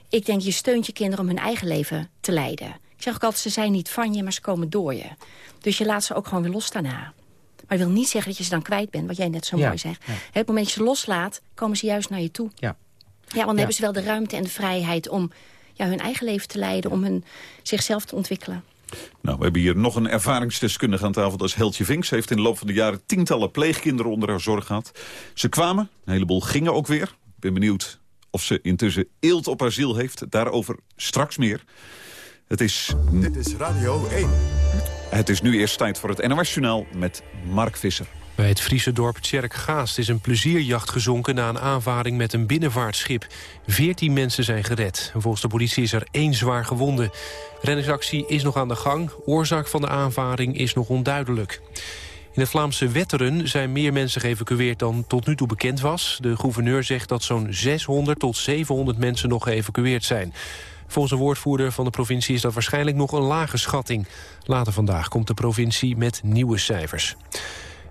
Ik denk, je steunt je kinderen om hun eigen leven te leiden. Ik zeg ook altijd, ze zijn niet van je, maar ze komen door je. Dus je laat ze ook gewoon weer los daarna. Maar ik wil niet zeggen dat je ze dan kwijt bent, wat jij net zo Ja, mooi zegt. ja. Op het moment dat je ze loslaat, komen ze juist naar je toe. Ja. Ja, want dan Ja. hebben ze wel de ruimte en de vrijheid om ja, hun eigen leven te leiden... om hun, zichzelf te ontwikkelen. Nou, we hebben hier nog een ervaringsdeskundige aan tafel. Dat is Heltje Vink. Ze heeft in de loop van de jaren tientallen pleegkinderen onder haar zorg gehad. Ze kwamen, een heleboel gingen ook weer. Ik ben benieuwd of ze intussen eelt op haar ziel heeft. Daarover straks meer. Het is... Dit is Radio 1. Het is nu eerst tijd voor het NOS-journaal met Mark Visser. Bij het Friese dorp Tjerkgaast is een plezierjacht gezonken... na een aanvaring met een binnenvaartschip. Veertien mensen zijn gered. Volgens de politie is er één zwaar gewonde. Reddingsactie is nog aan de gang. Oorzaak van de aanvaring is nog onduidelijk. In het Vlaamse Wetteren zijn meer mensen geëvacueerd dan tot nu toe bekend was. De gouverneur zegt dat zo'n 600 tot 700 mensen nog geëvacueerd zijn. Volgens een woordvoerder van de provincie is dat waarschijnlijk nog een lage schatting. Later vandaag komt de provincie met nieuwe cijfers.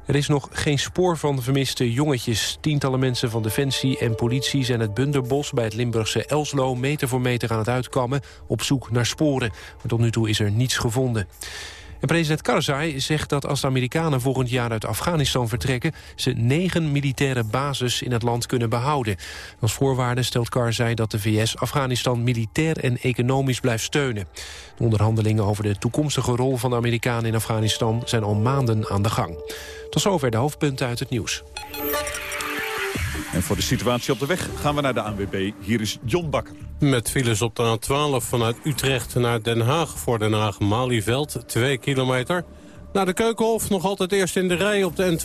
Er is nog geen spoor van de vermiste jongetjes. Tientallen mensen van Defensie en politie zijn het Bunderbos... bij het Limburgse Elslo meter voor meter aan het uitkammen... op zoek naar sporen. Maar tot nu toe is er niets gevonden. En president Karzai zegt dat als de Amerikanen volgend jaar uit Afghanistan vertrekken... ze negen militaire bases in het land kunnen behouden. Als voorwaarde stelt Karzai dat de VS Afghanistan militair en economisch blijft steunen. De onderhandelingen over de toekomstige rol van de Amerikanen in Afghanistan... zijn al maanden aan de gang. Tot zover de hoofdpunten uit het nieuws. En voor de situatie op de weg gaan we naar de ANWB. Hier is John Bakker. Met files op de A12 vanuit Utrecht naar Den Haag voor Den Haag-Malieveld, 2 kilometer. Naar de Keukenhof nog altijd eerst in de rij op de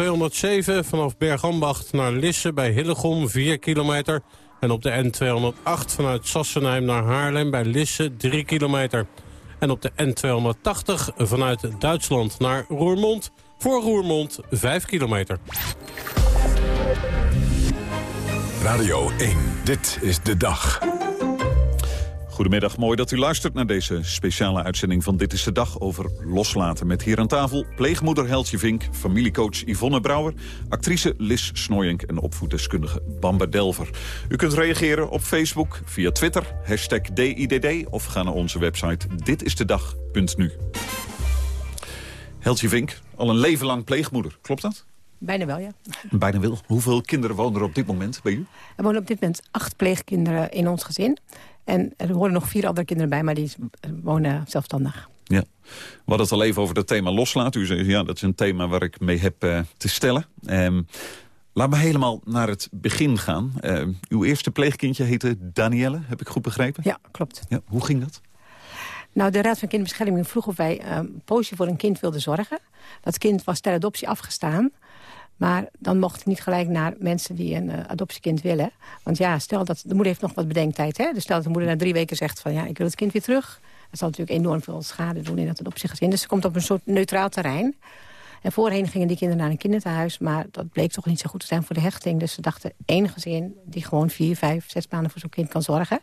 N207... vanaf Bergambacht naar Lisse bij Hillegom, 4 kilometer. En op de N208 vanuit Sassenheim naar Haarlem bij Lisse, 3 kilometer. En op de N280 vanuit Duitsland naar Roermond... voor Roermond, 5 kilometer. Radio 1, dit is de dag. Goedemiddag, mooi dat u luistert naar deze speciale uitzending van Dit is de Dag over loslaten. Met hier aan tafel pleegmoeder Heltje Vink, familiecoach Yvonne Brouwer, actrice Lis Snoyink en opvoeddeskundige Bamba Delver. U kunt reageren op Facebook, via Twitter, hashtag DIDD of ga naar onze website ditistedag.nu. Heltje Vink, al een leven lang pleegmoeder, klopt dat? Bijna wel, ja. Bijna wel. Hoeveel kinderen wonen er op dit moment bij u? Er wonen op dit moment acht pleegkinderen in ons gezin. En er horen nog vier andere kinderen bij, maar die wonen zelfstandig. Ja. We hadden het al even over het thema loslaten. U zei, ja, dat is een thema waar ik mee heb eh, te stellen. Ehm, laat me helemaal naar het begin gaan. Ehm, uw eerste pleegkindje heette Danielle, heb ik goed begrepen? Ja, klopt. Ja, hoe ging dat? Nou, de Raad van Kinderbescherming vroeg of wij ehm, een poosje voor een kind wilden zorgen. Dat kind was ter adoptie afgestaan. Maar dan mocht het niet gelijk naar mensen die een eh, adoptiekind willen. Want ja, stel dat de moeder heeft nog wat bedenktijd. Hè? Dus stel dat de moeder na drie weken zegt van ja, ik wil het kind weer terug. Dat zal natuurlijk enorm veel schade doen in het adoptiegezin. Dus ze komt op een soort neutraal terrein. En voorheen gingen die kinderen naar een kinderthuis. Maar dat bleek toch niet zo goed te zijn voor de hechting. Dus ze dachten één gezin die gewoon vier, vijf, zes maanden voor zo'n kind kan zorgen.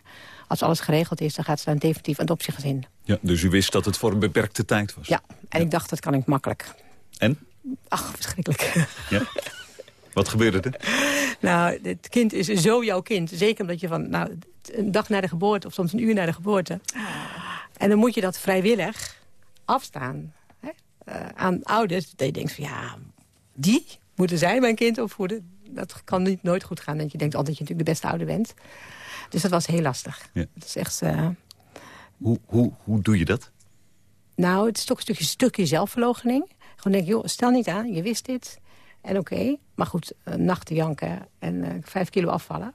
Als alles geregeld is, dan gaat ze naar een definitief adoptiegezin. Ja, dus u wist dat het voor een beperkte tijd was? Ja, en ik dacht dat kan ik makkelijk. En? Ach, verschrikkelijk. <laughs> Ja. Wat gebeurde er? Nou, het kind is zo jouw kind. Zeker omdat je van nou, een dag na de geboorte... of soms een uur na de geboorte... en dan moet je dat vrijwillig afstaan hè, eh, aan ouders. Dat je denkt van ja, die moeten zij mijn kind opvoeden. Dat kan niet, nooit goed gaan. Want je denkt altijd dat je natuurlijk de beste ouder bent. Dus dat was heel lastig. Ja. Dat is echt... eh, Hoe, hoe, hoe doe je dat? nou, het is toch een stukje, stukje zelfverloochening. Gewoon denk, joh, stel niet aan, je wist dit. En oké, maar goed, een nacht te janken en eh, vijf kilo afvallen.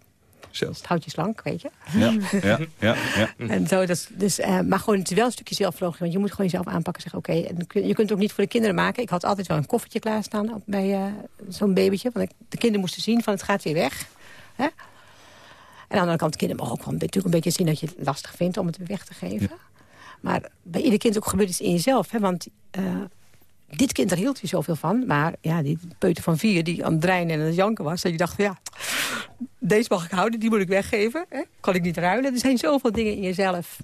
Het houdt je slank, weet je. Ja, ja, ja. ja. <laughs> En zo, dat, dus, eh, maar gewoon het is wel een stukje zelfverloochening. Want je moet gewoon jezelf aanpakken en zeggen... oké, en je kunt het ook niet voor de kinderen maken. Ik had altijd wel een koffertje klaarstaan op- bij eh, zo'n babytje. Want ik, de kinderen moesten zien van het gaat weer weg. Hè? En aan de andere kant, de kinderen mogen ook wel natuurlijk een beetje zien... dat je het lastig vindt om het weer weg te geven. Maar bij ieder kind ook gebeurt iets in jezelf. Hè? Want eh, dit kind, daar hield je zoveel van. Maar ja, die peuter van vier die aan het dreinen en aan het janken was... dat je dacht van ja, deze mag ik houden, die moet ik weggeven. Hè? Kan ik niet ruilen. Er zijn zoveel dingen in jezelf...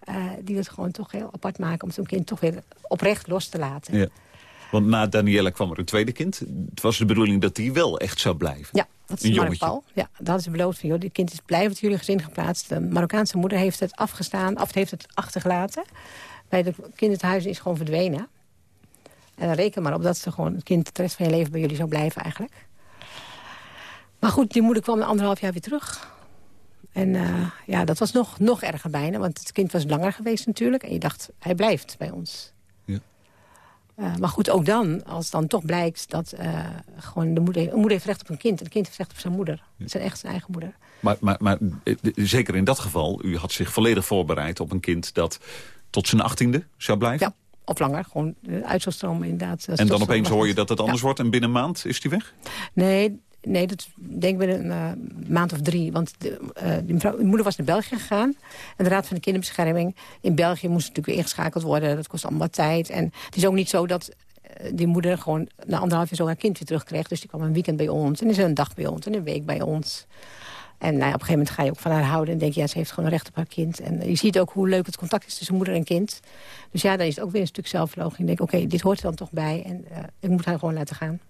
eh, die het gewoon toch heel apart maken... om zo'n kind toch weer oprecht los te laten. Ja. Want na Danielle kwam er een tweede kind. Het was de bedoeling dat die wel echt zou blijven. Ja, dat is een. Paul. Ja, dat ze beloofd. Van, joh, dit kind is blijvend jullie gezin geplaatst. De Marokkaanse moeder heeft het afgestaan, of heeft het achtergelaten. Bij de kinderthuizen is gewoon verdwenen. En dan reken maar op dat ze gewoon het kind de rest van je leven bij jullie zou blijven eigenlijk. Maar goed, die moeder kwam anderhalf jaar weer terug. En eh, ja, dat was nog, nog erger bijna, want het kind was langer geweest natuurlijk. En je dacht, hij blijft bij ons. Ja. Eh, maar goed, ook dan, als dan toch blijkt dat eh, gewoon de moeder, een moeder heeft recht op een kind. En het kind heeft recht op zijn moeder. Het is echt zijn eigen moeder. Maar, maar, maar zeker in dat geval, u had zich volledig voorbereid op een kind dat tot zijn achttiende zou blijven. Ja, of langer. Gewoon de uitzalstroom inderdaad. En dan opeens hoor je dat het anders wordt en binnen een maand is die weg? Nee, nee dat denk ik binnen een eh, maand of drie. Want de, eh, mevrouw, die moeder was naar België gegaan. En de Raad van de Kinderbescherming in België moest natuurlijk weer ingeschakeld worden. Dat kost allemaal wat tijd. En het is ook niet zo dat eh, die moeder gewoon na anderhalf jaar zo haar kind weer terugkreeg. Dus die kwam een weekend bij ons. En is een dag bij ons en een week bij ons. En nou ja, op een gegeven moment ga je ook van haar houden en denk je, ja, ze heeft gewoon een recht op haar kind. En eh, je ziet ook hoe leuk het contact is tussen moeder en kind. Dus ja, dan is het ook weer een stuk zelfverloochening. Ik denk, oké, dit hoort er dan toch bij en eh, ik moet haar gewoon laten gaan.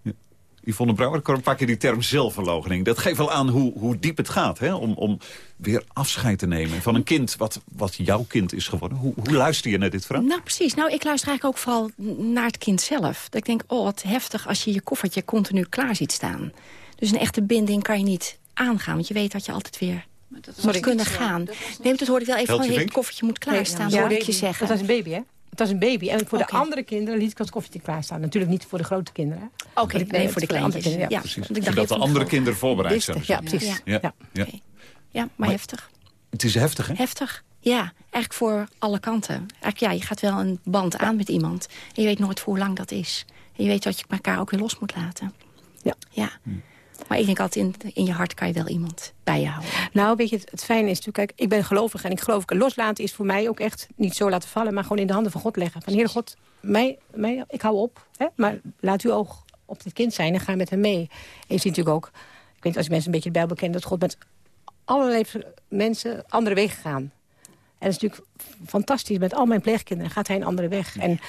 Yvonne Brouwer, ik hoor een paar keer die term zelfverloochening. Dat geeft wel aan hoe, hoe diep het gaat, hè? Om, om weer afscheid te nemen van een kind wat, wat jouw kind is geworden. Hoe, hoe luister je naar dit verhaal? Nou, precies. Nou, ik luister eigenlijk ook vooral naar het kind zelf. Dat ik denk, oh, wat heftig als je je koffertje continu klaar ziet staan. Dus een echte binding kan je niet aangaan, want je weet dat je altijd weer moet kunnen gaan. Nee, dat hoorde ik wel even van, het koffertje moet klaarstaan, Ja, hoorde ik je zeggen. Dat was een baby, hè? Het was een baby. En voor de andere kinderen liet ik als koffietje klaarstaan. Natuurlijk niet voor de grote kinderen. Oké, nee, voor de kleintjes. kinderen, Ja, Precies. want ik dacht Zodat de andere kinderen voorbereid zijn. ja, precies. Ja, ja. ja. Ja, maar, Maar- heftig. Het is heftig, hè? Heftig. Ja, eigenlijk voor alle kanten. Eigenlijk, ja, je gaat wel een band aan met iemand. En je weet nooit voor hoe lang dat is. En je weet dat je elkaar ook weer los moet laten. Ja. ja. Maar ik denk altijd, in, in je hart kan je wel iemand bij je houden. Nou, weet je, het, het fijne is natuurlijk... Kijk, ik ben gelovig en ik geloof... Loslaten is voor mij ook echt niet zo laten vallen... maar gewoon in de handen van God leggen. Van, Heer God, mij, mij, ik hou op. Hè, maar laat uw oog op dit kind zijn en ga met hem mee. En je ziet natuurlijk ook... Ik weet als mensen een beetje de Bijbel kennen... dat God met allerlei mensen andere wegen gaan. En dat is natuurlijk fantastisch. Met al mijn pleegkinderen gaat hij een andere weg. En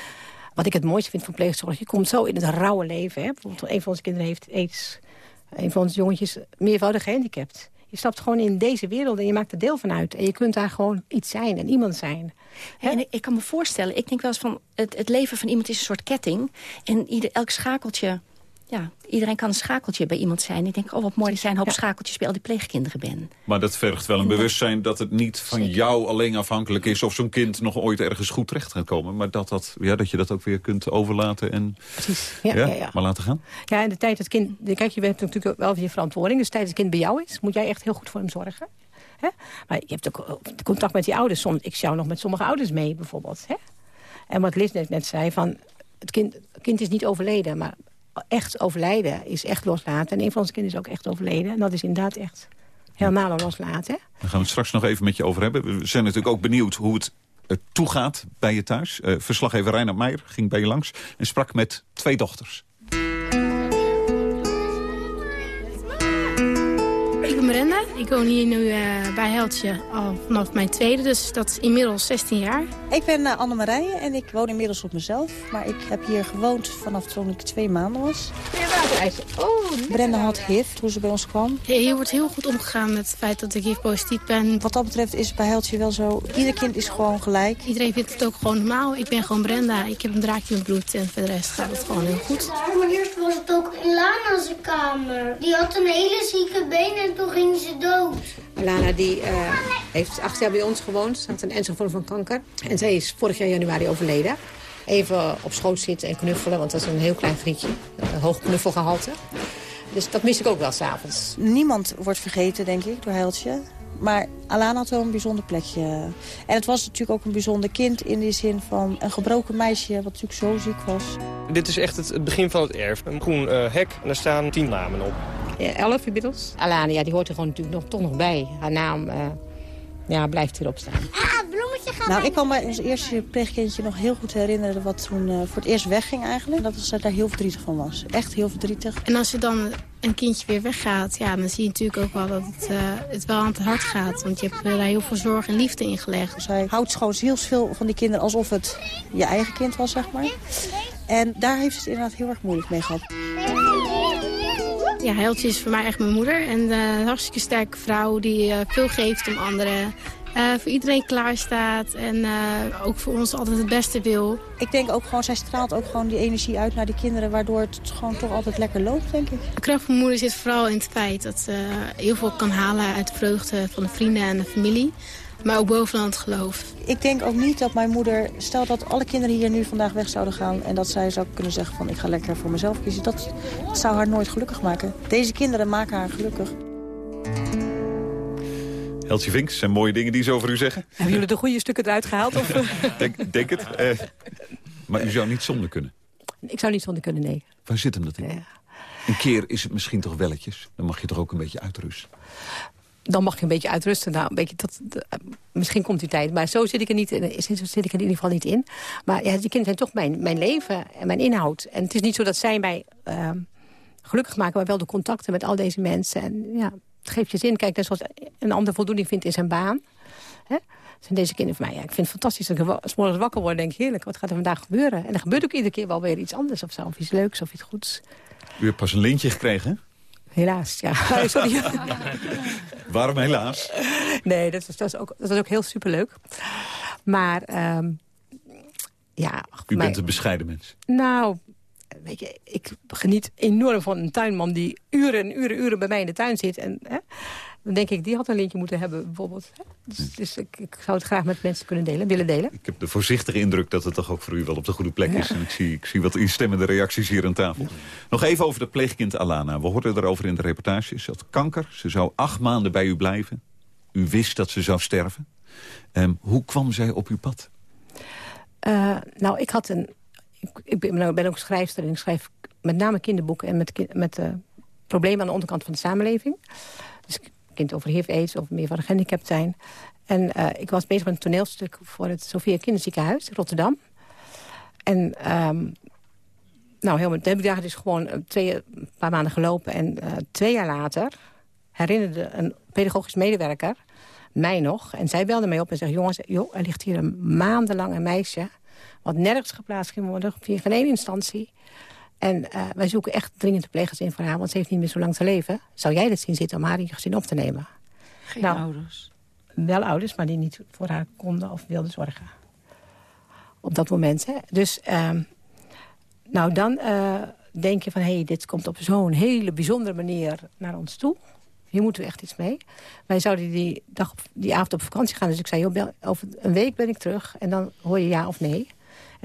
wat ik het mooiste vind van pleegzorg... je komt zo in het rauwe leven. Hè? Bijvoorbeeld een van onze kinderen heeft aids. Een van onze jongetjes meervoudig gehandicapt. Je stapt gewoon in deze wereld en je maakt er deel van uit. En je kunt daar gewoon iets zijn en iemand zijn. En ik, ik kan me voorstellen, ik denk wel eens van... Het, het leven van iemand is een soort ketting. En ieder, elk schakeltje... Ja, iedereen kan een schakeltje bij iemand zijn. Ik denk, oh wat mooi dat jij een hoop schakeltjes bij al die pleegkinderen ben. Maar dat vergt wel een bewustzijn dat het niet van jou alleen afhankelijk is... of zo'n kind nog ooit ergens goed terecht gaat komen. Maar dat, dat, ja, dat je dat ook weer kunt overlaten en Ja, ja, ja. maar laten gaan. Ja, en de tijd dat kind... Kijk, je hebt natuurlijk wel je verantwoording. Dus de tijd dat het kind bij jou is, moet jij echt heel goed voor hem zorgen. Hè? Maar je hebt ook eh, contact met die ouders. Soms, ik sjouw nog met sommige ouders mee, bijvoorbeeld. Hè? En wat Liz net, net zei, van, het kind, het kind is niet overleden... maar echt overlijden is echt loslaten. En een van onze kinderen is ook echt overleden. En dat is inderdaad echt helemaal loslaten. Daar gaan we het straks nog even met je over hebben. We zijn natuurlijk ook benieuwd hoe het eh, toegaat bij je thuis. Eh, verslaggever Reinhard Meijer ging bij je langs en sprak met twee dochters. Ben Brenda. Ik woon hier nu eh, bij Heltje al vanaf mijn tweede, dus dat is inmiddels 16 jaar. Ik ben uh, Anne-Marije en ik woon inmiddels op mezelf. Maar ik heb hier gewoond vanaf toen ik twee maanden was. Oh, Brenda had HIV toen ze bij ons kwam. Hier wordt heel goed omgegaan met het feit dat ik HIV positief ben. Wat dat betreft is het bij Heltje wel zo, ieder kind is gewoon gelijk. Iedereen vindt het ook gewoon normaal. Ik ben gewoon Brenda. Ik heb een draakje in mijn bloed en voor de rest gaat het gewoon heel goed. Maar eerst was het ook in Lana's kamer. Die had een hele zieke been en toen ging ze dood. Lana die, eh, heeft acht jaar bij ons gewoond. Ze had een ernstige vorm van kanker. En zij is vorig jaar januari overleden. even op schoot zitten en knuffelen. Want dat is een heel klein grietje. Een hoog knuffelgehalte. Dus dat mis ik ook wel s'avonds. Niemand wordt vergeten, denk ik, door Heiltje. Maar Alana had wel een bijzonder plekje. En het was natuurlijk ook een bijzonder kind in die zin van een gebroken meisje... wat natuurlijk zo ziek was. Dit is echt het, het begin van het erf. Een groen eh, hek en daar staan tien namen op. Ja, elf inmiddels. Alana, ja, die hoort er gewoon natuurlijk nog, toch nog bij. Haar naam eh, ja, blijft erop staan. Nou, ik kan me ons eerste pleegkindje nog heel goed herinneren... wat toen eh, voor het eerst wegging eigenlijk. Dat ze daar heel verdrietig van was. Echt heel verdrietig. En als er dan een kindje weer weggaat, ja, dan zie je natuurlijk ook wel dat het, eh, het wel aan het hart gaat. Want je hebt eh, daar heel veel zorg en liefde in gelegd. Zij houdt gewoon heel veel van die kinderen alsof het je eigen kind was, zeg maar. En daar heeft ze het inderdaad heel erg moeilijk mee gehad. Ja, Heiltje is voor mij echt mijn moeder. En eh, een hartstikke sterke vrouw die eh, veel geeft om anderen. eh, voor iedereen klaarstaat en ook voor ons altijd het beste wil. Ik denk ook gewoon, zij straalt ook gewoon die energie uit naar die kinderen... waardoor het gewoon toch altijd lekker loopt, denk ik. De kracht van moeder zit vooral in het feit dat ze heel veel kan halen uit de vreugde van de vrienden en de familie. Maar ook bovenaan het geloof. Ik denk ook niet dat mijn moeder, stel dat alle kinderen hier nu vandaag weg zouden gaan... en dat zij zou kunnen zeggen van ik ga lekker voor mezelf kiezen. Dat, dat zou haar nooit gelukkig maken. Deze kinderen maken haar gelukkig. Elsie Vinks, zijn mooie dingen die ze over u zeggen. Hebben jullie de goede stukken eruit gehaald? Of, eh? <laughs> Denk, denk het. Eh, maar u zou niet zonder kunnen. ik zou niet zonder kunnen, nee. Waar zit hem dat in? Een keer is het misschien toch welletjes. Dan mag je toch ook een beetje uitrusten. Dan mag je een beetje uitrusten. Nou, een beetje dat, eh, misschien komt die tijd. Maar zo zit ik er niet in. Zo zit ik er in ieder geval niet in. Maar ja, die kinderen zijn toch mijn, mijn leven en mijn inhoud. En het is niet zo dat zij mij ehm, gelukkig maken... maar wel de contacten met al deze mensen. En ja, het geeft je zin. Kijk, net zoals een ander voldoening vindt in zijn baan. Hè? Zijn deze kinderen voor mij. Ja, ik vind het fantastisch dat ik 's morgens wakker word en denk... heerlijk, wat gaat er vandaag gebeuren? En er gebeurt ook iedere keer wel weer iets anders of zo. Of iets leuks of iets goeds. U hebt pas een lintje gekregen? Helaas, ja. <laughs> Sorry. Waarom helaas? Nee, dat was, dat was, ook, dat was ook heel superleuk. Maar, ehm, ja... ach, U bent een bescheiden mens. Nou, weet je, ik geniet enorm van een tuinman... die uren en uren uren bij mij in de tuin zit. En hè, dan denk ik, die had een lintje moeten hebben, bijvoorbeeld. Dus, dus ik, ik zou het graag met mensen kunnen delen, willen delen. Ik heb de voorzichtige indruk dat het toch ook voor u wel op de goede plek is. En ik zie, ik zie wat instemmende reacties hier aan tafel. Nog even over de pleegkind Alana. We hoorden erover in de reportage. Ze had kanker. Ze zou acht maanden bij u blijven. U wist dat ze zou sterven. Ehm, hoe kwam zij op uw pad? Eh, nou, ik had een... Ik, ik ben, nou, ik ben ook schrijfster en ik schrijf met name kinderboeken... en met, met eh, problemen aan de onderkant van de samenleving. Dus kind over HIV, aids of meer van gehandicapt zijn. En eh, ik was bezig met een toneelstuk voor het Sofia Kinderziekenhuis in Rotterdam. En ehm, nou, helemaal, dat heb ik daar dus gewoon eh, twee, een paar maanden gelopen. En eh, twee jaar later herinnerde een pedagogisch medewerker mij nog. En zij belde mij op en zei, jongens, joh, er ligt hier een maandenlang een meisje... wat nergens geplaatst ging worden, via geen één instantie. En eh, wij zoeken echt dringend de pleeggezin voor haar... want ze heeft niet meer zo lang te leven. Zou jij dit zien zitten om haar in je gezin op te nemen? Geen Nou, ouders. Wel ouders, maar die niet voor haar konden of wilden zorgen. Op dat moment, hè. Dus, ehm, nou dan eh, denk je van... hé, hey, dit komt op zo'n hele bijzondere manier naar ons toe. Hier moeten we echt iets mee. Wij zouden die, dag, op- die avond op vakantie gaan. Dus ik zei, joh, over een week ben ik terug. En dan hoor je ja of nee.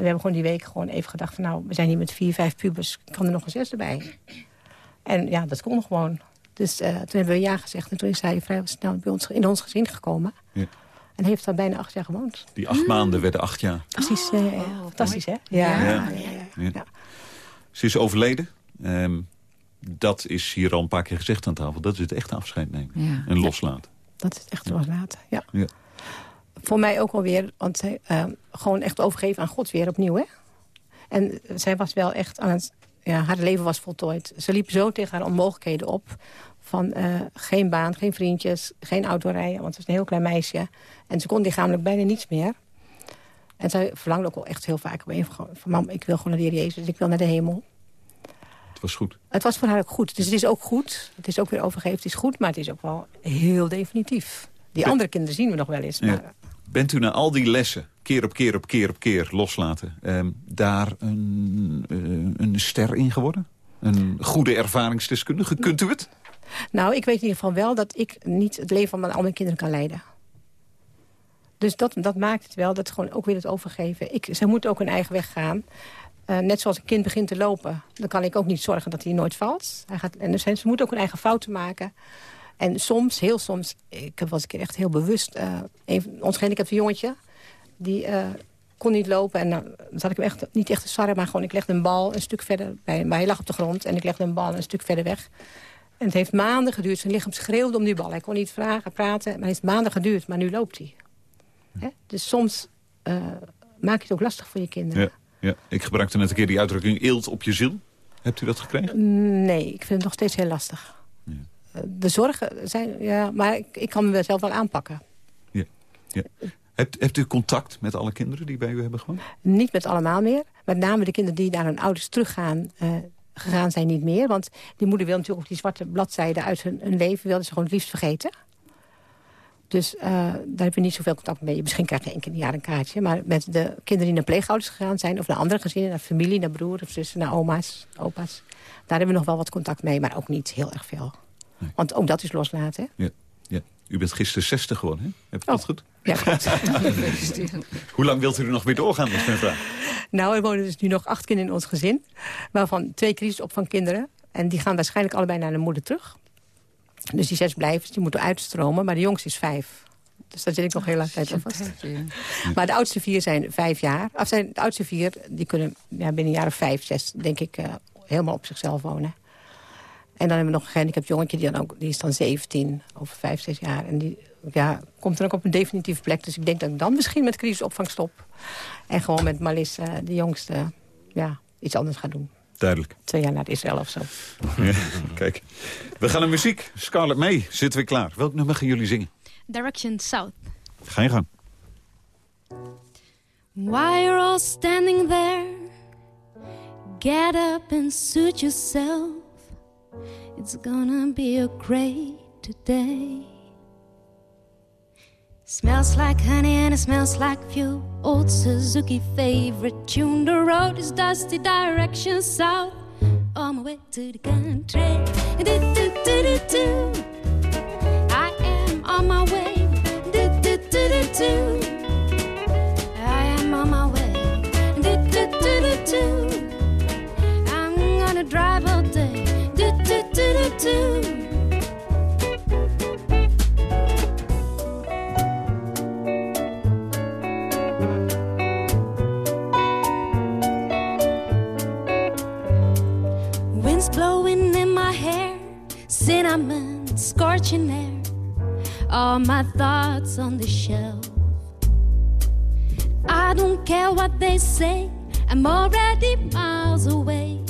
En we hebben gewoon die week gewoon even gedacht van... nou, we zijn hier met vier, vijf pubers. Kan er nog een zes erbij? En ja, dat kon gewoon. Dus eh, toen hebben we ja gezegd. En toen is hij vrij snel bij ons, in ons gezin gekomen. Ja. En heeft daar bijna acht jaar gewoond. Die acht maanden werden acht jaar. Precies, eh, eh, fantastisch hè? Ja. Ja. Ja. Ze is overleden. Ehm, dat is hier al een paar keer gezegd aan tafel. Dat is het echte afscheid nemen. Ja. En loslaten. Dat is echt loslaten, ja. Voor mij ook alweer, want zij, eh, gewoon echt overgeven aan God weer opnieuw, hè? En zij was wel echt aan het... Ja, haar leven was voltooid. Ze liep zo tegen haar onmogelijkheden op. Van eh, geen baan, geen vriendjes, geen autorijden. Want ze was een heel klein meisje. En ze kon lichamelijk bijna niets meer. En zij verlangde ook wel echt heel vaak op een van, mam, ik wil gewoon naar de Heer Jezus, ik wil naar de hemel. Het was goed. Het was voor haar ook goed. Dus het is ook goed. Het is ook weer overgeven. Het is goed, maar het is ook wel heel definitief. Die andere kinderen zien we nog wel eens. Ja. Bent u na al die lessen, keer op keer op keer op keer loslaten... ehm, daar een, eh, een ster in geworden? Een goede ervaringsdeskundige? Kunt u het? Nou, ik weet in ieder geval wel dat ik niet het leven van mijn, al mijn kinderen kan leiden. Dus dat, dat maakt het wel, dat gewoon ook weer het overgeven. Ik, ze moeten ook een eigen weg gaan. Eh, net zoals een kind begint te lopen, dan kan ik ook niet zorgen dat hij nooit valt. Hij gaat, en ze moeten ook een eigen fouten maken. En soms, heel soms, ik was een keer echt heel bewust... Uh, een, ons gehandicapte jongetje, die uh, kon niet lopen. En nou, dan zat ik hem echt, niet echt te sarren, maar gewoon ik legde een bal een stuk verder bij Maar hij lag op de grond en ik legde een bal een stuk verder weg. En het heeft maanden geduurd. Zijn lichaam schreeuwde om die bal. Hij kon niet vragen, praten, maar het heeft maanden geduurd. Maar nu loopt hij. Hè? Dus soms uh, maak je het ook lastig voor je kinderen. Ja, ja. Ik gebruikte net een keer die uitdrukking eelt op je ziel. Hebt u dat gekregen? Nee, ik vind het nog steeds heel lastig. De zorgen zijn, ja, maar ik, ik kan me zelf wel aanpakken. Ja, ja. Hebt, hebt u contact met alle kinderen die bij u hebben gewoond? Niet met allemaal meer. Met name de kinderen die naar hun ouders teruggaan... Uh, gegaan zijn niet meer. Want die moeder wil natuurlijk op die zwarte bladzijde uit hun, hun leven... wilde ze gewoon het liefst vergeten. Dus uh, daar hebben we niet zoveel contact mee. Misschien krijg je één keer in jaar een kaartje. Maar met de kinderen die naar pleegouders gegaan zijn... of naar andere gezinnen, naar familie, naar broer of zussen, naar oma's, opa's... daar hebben we nog wel wat contact mee, maar ook niet heel erg veel. Nee. Want ook dat is loslaten. Ja, ja. U bent gisteren 60 geworden, hè? Heb ik oh. dat goed? Ja, goed. <laughs> Hoe lang wilt u er nog weer doorgaan, dat is mijn vraag. Nou, er wonen dus nu nog acht kinderen in ons gezin. Waarvan twee crisisopvangkinderen. En die gaan waarschijnlijk allebei naar de moeder terug. Dus die zes blijven, die moeten uitstromen. Maar de jongste is vijf. Dus daar zit ik nog heel lang tijd aan vast. Maar de oudste vier zijn vijf jaar. Of zijn, de oudste vier die kunnen ja, binnen een jaar of vijf, zes, denk ik, uh, helemaal op zichzelf wonen. En dan hebben we nog een gehandicapt jongetje, die, dan ook, die is dan 17, over vijf, zes jaar. En die ja, komt dan ook op een definitieve plek. Dus ik denk dat ik dan misschien met crisisopvang stop. En gewoon met Malis, uh, de jongste, ja, iets anders ga doen. Duidelijk. Twee jaar naar Israël of zo. Ja, kijk, we gaan naar muziek. Scarlett May, zitten we klaar. Welk nummer gaan jullie zingen? Direction South. Ga je gang. You're all standing there Get up and suit yourself It's gonna be a great day Smells like honey and it smells like fuel. Old Suzuki favorite tune. The road is dusty, direction south. On my way to the country. Do, do, do, do, do. I am on my way. Do, do, do, do, do. Do. blowing in my hair, cinnamon scorching air, all my thoughts on the shelf. I don't care what they say, I'm already miles away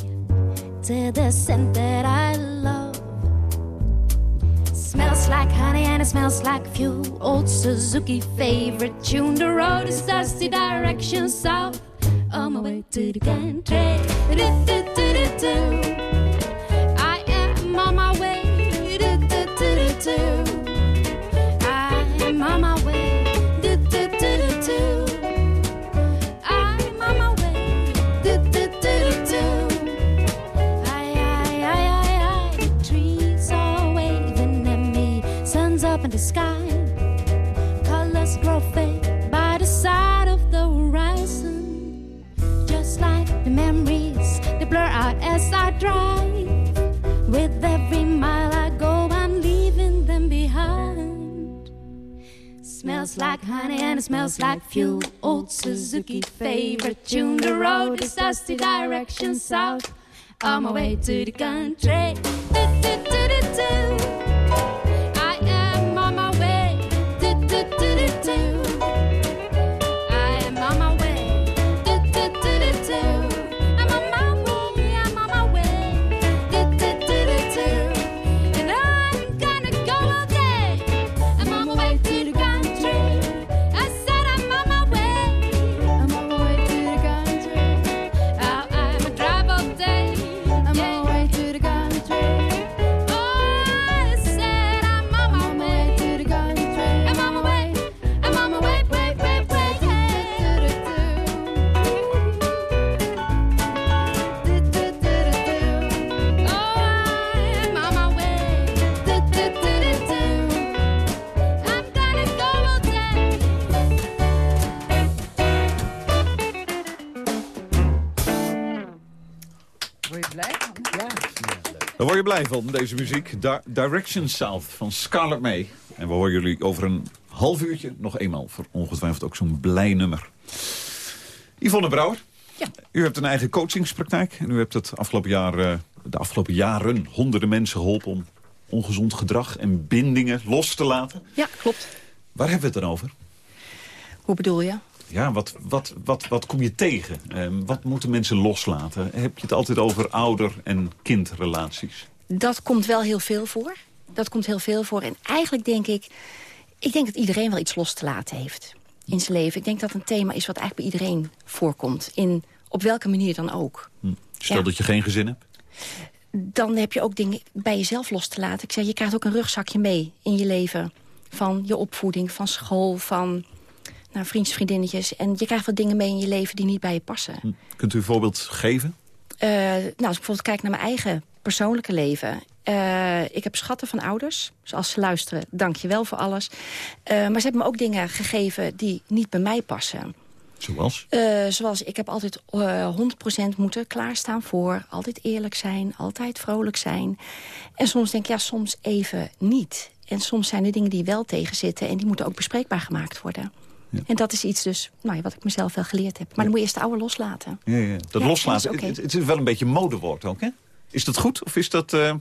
to the scent that I love. Like honey and it smells like fuel. Old Suzuki favorite tune. The road is dusty, direction south. On my way to the country. Do, do, do, Smells like honey and it smells like fuel. Old Suzuki favorite tune. The road is dusty, direction south. On my way to the country. Je blij van, deze muziek. Di Direction South van Scarlett May. En we horen jullie over een half uurtje nog eenmaal... voor ongetwijfeld ook zo'n blij nummer. Yvonne Brouwer, ja. u hebt een eigen coachingspraktijk. En u hebt het afgelopen jaar, eh, de afgelopen jaren honderden mensen geholpen... om ongezond gedrag en bindingen los te laten. Ja, klopt. Waar hebben we het dan over? Hoe bedoel je? Ja, wat, wat, wat, wat kom je tegen? Ehm, wat moeten mensen loslaten? Heb je het altijd over ouder- en kindrelaties? Dat komt wel heel veel voor. Dat komt heel veel voor. En eigenlijk denk ik... Ik denk dat iedereen wel iets los te laten heeft in zijn leven. Ik denk dat een thema is wat eigenlijk bij iedereen voorkomt. In, op welke manier dan ook. Hm. Stel dat je geen gezin hebt? Dan heb je ook dingen bij jezelf los te laten. Ik zeg, je krijgt ook een rugzakje mee in je leven. Van je opvoeding, van school, van nou, vriendjes, vriendinnetjes. En je krijgt wat dingen mee in je leven die niet bij je passen. Hm. Kunt u een voorbeeld geven? Uh, nou, als ik bijvoorbeeld kijk naar mijn eigen persoonlijke leven. Uh, ik heb schatten van ouders. Dus als ze luisteren, dank je wel voor alles. Uh, maar ze hebben me ook dingen gegeven die niet bij mij passen. Zoals? Uh, zoals, ik heb altijd 100% moeten klaarstaan voor. Altijd eerlijk zijn, altijd vrolijk zijn. En soms denk ik, ja, soms even niet. En soms zijn er dingen die wel tegenzitten... en die moeten ook bespreekbaar gemaakt worden. Ja. En dat is iets dus, nou ja, wat ik mezelf wel geleerd heb. Maar ja. dan moet je eerst de oude loslaten. Ja, ja. Dat loslaten, het, het is wel een beetje modewoord ook, hè? Is dat goed of is dat, eh,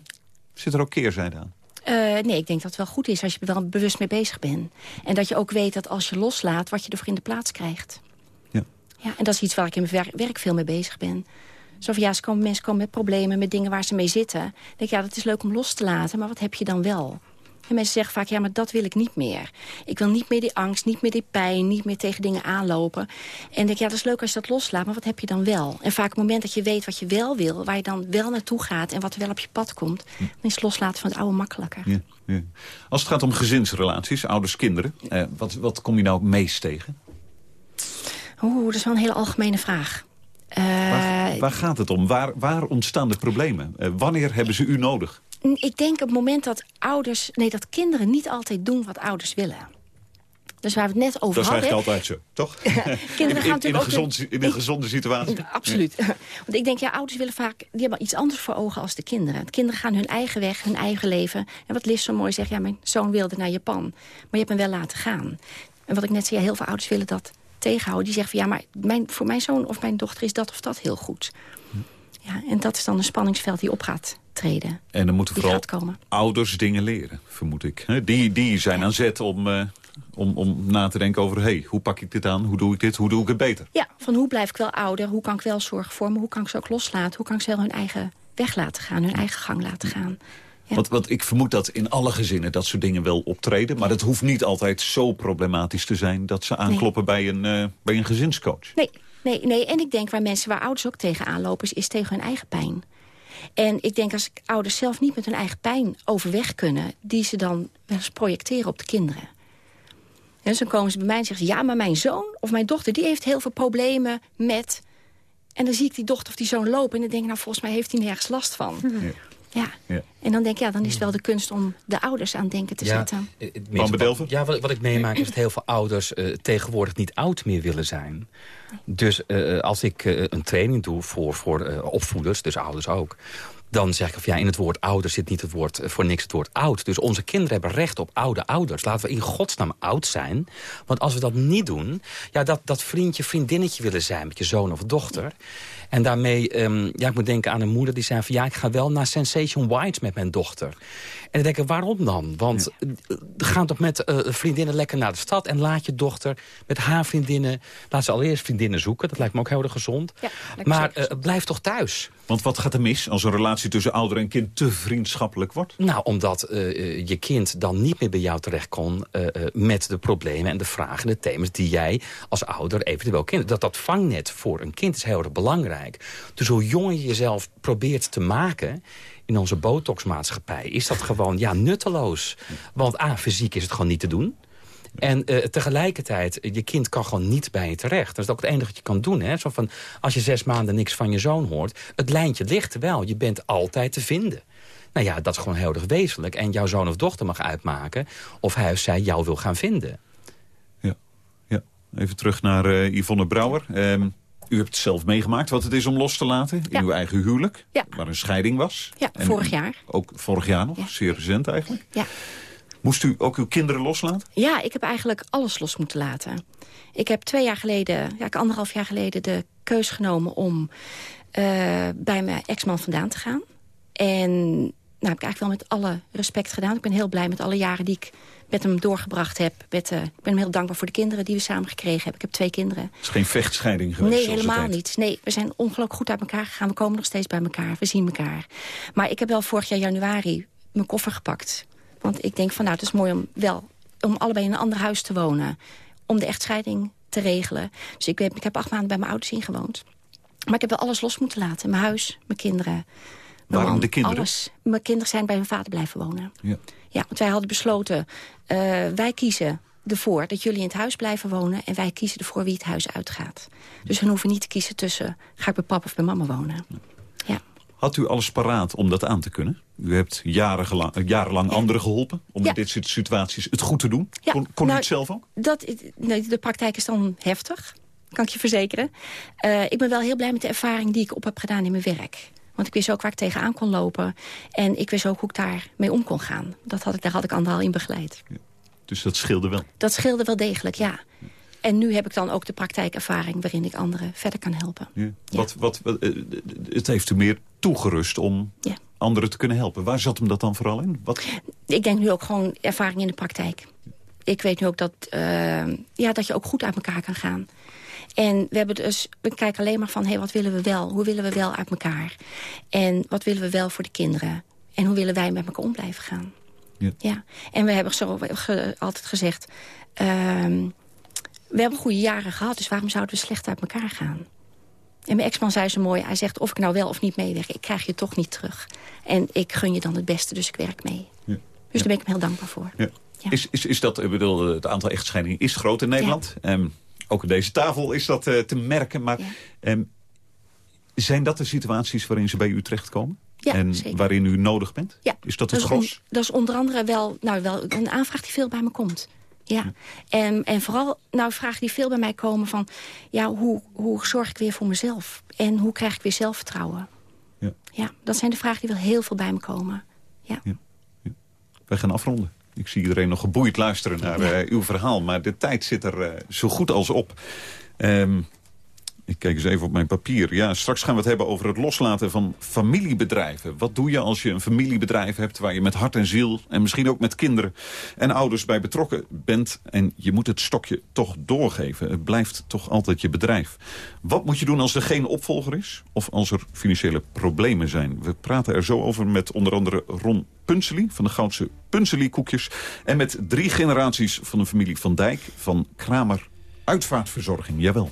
zit er ook keerzijde aan? Eh, nee, ik denk dat het wel goed is als je er wel bewust mee bezig bent. En dat je ook weet dat als je loslaat, wat je ervoor in de plaats krijgt. Ja. Ja, en dat is iets waar ik in mijn werk, werk veel mee bezig ben. Zo van, ja, ze komen, mensen komen met problemen, met dingen waar ze mee zitten. Dan denk ik, ja, dat is leuk om los te laten, maar wat heb je dan wel? En mensen zeggen vaak, ja, maar dat wil ik niet meer. Ik wil niet meer die angst, niet meer die pijn, niet meer tegen dingen aanlopen. En denk ja, dat is leuk als je dat loslaat, maar wat heb je dan wel? En vaak op het moment dat je weet wat je wel wil, waar je dan wel naartoe gaat... en wat wel op je pad komt, dan is het loslaten van het oude makkelijker. Ja, ja. Als het gaat om gezinsrelaties, ouders, kinderen... Eh, wat, wat kom je nou meest tegen? Oeh, dat is wel een hele algemene vraag. Eh, Waar, waar gaat het om? Waar, waar ontstaan de problemen? Eh, wanneer hebben ze u nodig? Ik denk op het moment dat ouders, nee, dat kinderen niet altijd doen wat ouders willen. Dus waar we het net over Dat is hadden. eigenlijk altijd zo, toch? <laughs> Kinderen in, in, gaan in, een natuurlijk ook... gezond, in een gezonde situatie. Absoluut. <laughs> Want ik denk, ja, ouders willen vaak... die hebben iets anders voor ogen als de kinderen. De kinderen gaan hun eigen weg, hun eigen leven. En wat Liz zo mooi zegt, ja, mijn zoon wilde naar Japan. Maar je hebt hem wel laten gaan. En wat ik net zei, ja, heel veel ouders willen dat tegenhouden. Die zeggen van, ja, maar mijn, voor mijn zoon of mijn dochter is dat of dat heel goed. Ja, en dat is dan een spanningsveld die op gaat treden. En dan moeten vooral ouders dingen leren, vermoed ik. Die, die zijn aan zet om, eh, om, om na te denken over... hey, hoe pak ik dit aan, hoe doe ik dit, hoe doe ik het beter? Ja, van hoe blijf ik wel ouder? Hoe kan ik wel zorgen voor me? Hoe kan ik ze ook loslaten? Hoe kan ik ze wel hun eigen weg laten gaan? Hun eigen gang laten gaan? Ja. Want, want ik vermoed dat in alle gezinnen dat soort dingen wel optreden... maar het hoeft niet altijd zo problematisch te zijn... dat ze aankloppen bij, een, eh, bij een gezinscoach. Nee, nee, nee. En ik denk waar mensen, waar ouders ook tegenaan lopen... is, is tegen hun eigen pijn. En ik denk als ouders zelf niet met hun eigen pijn overweg kunnen... die ze dan wel eens projecteren op de kinderen. En dus dan komen ze bij mij en zeggen ze... ja, maar mijn zoon of mijn dochter die heeft heel veel problemen met... En dan zie ik die dochter of die zoon lopen... en dan denk ik, nou, volgens mij heeft hij nergens last van. Ja. Ja. En dan denk ik, ja, dan is het wel de kunst om de ouders aan het denken te zetten. eh, het Van Bedelven? Ja, wat, wat ik meemaak is dat heel veel ouders eh, tegenwoordig niet oud meer willen zijn. Dus eh, als ik eh, een training doe voor, voor eh, opvoeders, dus ouders ook... dan zeg ik, van, ja, in het woord ouder zit niet het woord, eh, voor niks het woord oud. Dus onze kinderen hebben recht op oude ouders. Laten we in godsnaam oud zijn. Want als we dat niet doen, ja, dat, dat vriendje, vriendinnetje willen zijn... met je zoon of dochter... En daarmee, ehm, ja, ik moet denken aan een moeder die zei van... ja, ik ga wel naar Sensation White met mijn dochter. En dan denk ik, waarom dan? Want ja. ga toch met uh, vriendinnen lekker naar de stad... en laat je dochter met haar vriendinnen... laat ze allereerst vriendinnen zoeken, dat lijkt me ook heel erg gezond. Ja, maar uh, blijf toch thuis. Want wat gaat er mis als een relatie tussen ouder en kind te vriendschappelijk wordt? Nou, omdat uh, je kind dan niet meer bij jou terecht kon... Uh, met de problemen en de vragen en de thema's die jij als ouder eventueel kent. Dat dat vangnet voor een kind is heel erg belangrijk. Dus hoe jonger je jezelf probeert te maken in onze botoxmaatschappij... is dat gewoon ja, nutteloos. Want A, fysiek is het gewoon niet te doen... En uh, tegelijkertijd, je kind kan gewoon niet bij je terecht. Dat is ook het enige wat je kan doen. Hè? Zo van, als je zes maanden niks van je zoon hoort... het lijntje ligt wel. Je bent altijd te vinden. Nou ja, dat is gewoon heel erg wezenlijk. En jouw zoon of dochter mag uitmaken... of hij of zij jou wil gaan vinden. Ja, ja. even terug naar uh, Yvonne Brouwer. Um, U hebt het zelf meegemaakt wat het is om los te laten in uw eigen huwelijk. Ja. Waar een scheiding was. Ja, En vorig jaar. Ook vorig jaar nog, zeer recent eigenlijk. Ja. Moest u ook uw kinderen loslaten? Ja, ik heb eigenlijk alles los moeten laten. Ik heb twee jaar geleden, ja, ik anderhalf jaar geleden... de keus genomen om eh, bij mijn ex-man vandaan te gaan. En nou, heb ik eigenlijk wel met alle respect gedaan. Ik ben heel blij met alle jaren die ik met hem doorgebracht heb. Met, eh, ik ben hem heel dankbaar voor de kinderen die we samen gekregen hebben. Ik heb twee kinderen. Het is geen vechtscheiding geweest? Nee, helemaal niet. Nee, we zijn ongelooflijk goed uit elkaar gegaan. We komen nog steeds bij elkaar. We zien elkaar. Maar ik heb wel vorig jaar januari mijn koffer gepakt. Want ik denk van nou, het is mooi om wel om allebei in een ander huis te wonen. Om de echtscheiding te regelen. Dus ik, heb- ik heb acht maanden bij mijn ouders ingewoond. Maar ik heb wel alles los moeten laten. Mijn huis, mijn kinderen. mijn Waarom de kinderen? Alles. Mijn kinderen zijn bij hun vader blijven wonen. Ja. Ja, want wij hadden besloten, eh, wij kiezen ervoor dat jullie in het huis blijven wonen... en wij kiezen ervoor wie het huis uitgaat. Dus hun hoeven niet te kiezen tussen... ga ik bij papa of bij mama wonen. Had u alles paraat om dat aan te kunnen? U hebt jarenlang, jarenlang anderen geholpen om Ja. in dit soort situaties het goed te doen. Ja, kon kon u nou, het zelf ook? Dat, nee, de praktijk is dan heftig, kan ik je verzekeren. Eh, ik ben wel heel blij met de ervaring die ik op heb gedaan in mijn werk. Want ik wist ook waar ik tegenaan kon lopen. En ik wist ook hoe ik daarmee om kon gaan. Dat had ik, daar had ik anderen al in begeleid. Dus dat scheelde wel. Dat scheelde wel degelijk, ja. En nu heb ik dan ook de praktijkervaring... waarin ik anderen verder kan helpen. Ja. Wat, wat, wat, eh, het heeft u meer toegerust om Ja. anderen te kunnen helpen. Waar zat hem dat dan vooral in? Wat, Ik denk nu ook gewoon ervaring in de praktijk. Ik weet nu ook dat, eh, ja, dat je ook goed uit elkaar kan gaan. En we, hebben dus, we kijken alleen maar van, hey, wat willen we wel? Hoe willen we wel uit elkaar? En wat willen we wel voor de kinderen? En hoe willen wij met elkaar om blijven gaan? Ja. En we hebben zo ge- altijd gezegd... ehm, we hebben goede jaren gehad, dus waarom zouden we slecht uit elkaar gaan? En mijn ex-man zei zo mooi, hij zegt of ik nou wel of niet meewerk... ik krijg je toch niet terug. En ik gun je dan het beste, dus ik werk mee. Ja. Dus daar ben ik hem heel dankbaar voor. Ja. Is, is, is dat, ik bedoel, het aantal echtscheidingen is groot in Nederland. Ehm, ook aan deze tafel is dat eh, te merken. Maar ehm, zijn dat de situaties waarin ze bij u terechtkomen? Ja, en zeker. waarin u nodig bent? Ja. Is dat het is gros? on- dat is onder andere wel, nou, wel een aanvraag die veel bij me komt. Ja. En, en vooral nou, vragen die veel bij mij komen van... ja, hoe, hoe zorg ik weer voor mezelf? En hoe krijg ik weer zelfvertrouwen? Ja. ja, dat zijn de vragen die wel heel veel bij me komen. Ja. Wij gaan afronden. Ik zie iedereen nog geboeid luisteren naar eh, uw verhaal. Maar de tijd zit er eh, zo goed als op. Ehm, ik kijk eens even op mijn papier. Ja, straks gaan we het hebben over het loslaten van familiebedrijven. Wat doe je als je een familiebedrijf hebt... waar je met hart en ziel en misschien ook met kinderen en ouders bij betrokken bent... en je moet het stokje toch doorgeven. Het blijft toch altijd je bedrijf. Wat moet je doen als er geen opvolger is? Of als er financiële problemen zijn? We praten er zo over met onder andere Ron Punsely... van de Goudse Punsely koekjes... en met drie generaties van de familie Van Dijk... van Kramer Uitvaartverzorging. Jawel.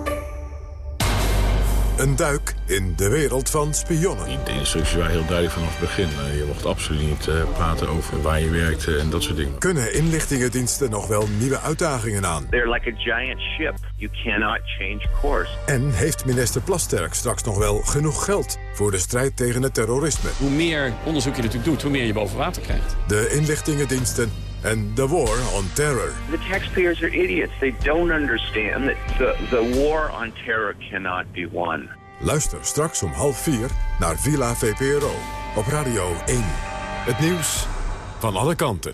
Een duik in de wereld van spionnen. De instructies waren heel duidelijk vanaf het begin. Eh, Je mocht absoluut niet eh, praten over waar je werkte en dat soort dingen. Kunnen inlichtingendiensten nog wel nieuwe uitdagingen aan? They're like a giant ship. You cannot change course. En heeft minister Plasterk straks nog wel genoeg geld voor de strijd tegen het terrorisme? Hoe meer onderzoek je natuurlijk doet, hoe meer je boven water krijgt. De inlichtingendiensten en de war on terror. The taxpayers are idiots. They don't understand that the, the war on terror cannot be won. Luister straks om half vier naar Villa VPRO op Radio 1. Het nieuws van alle kanten.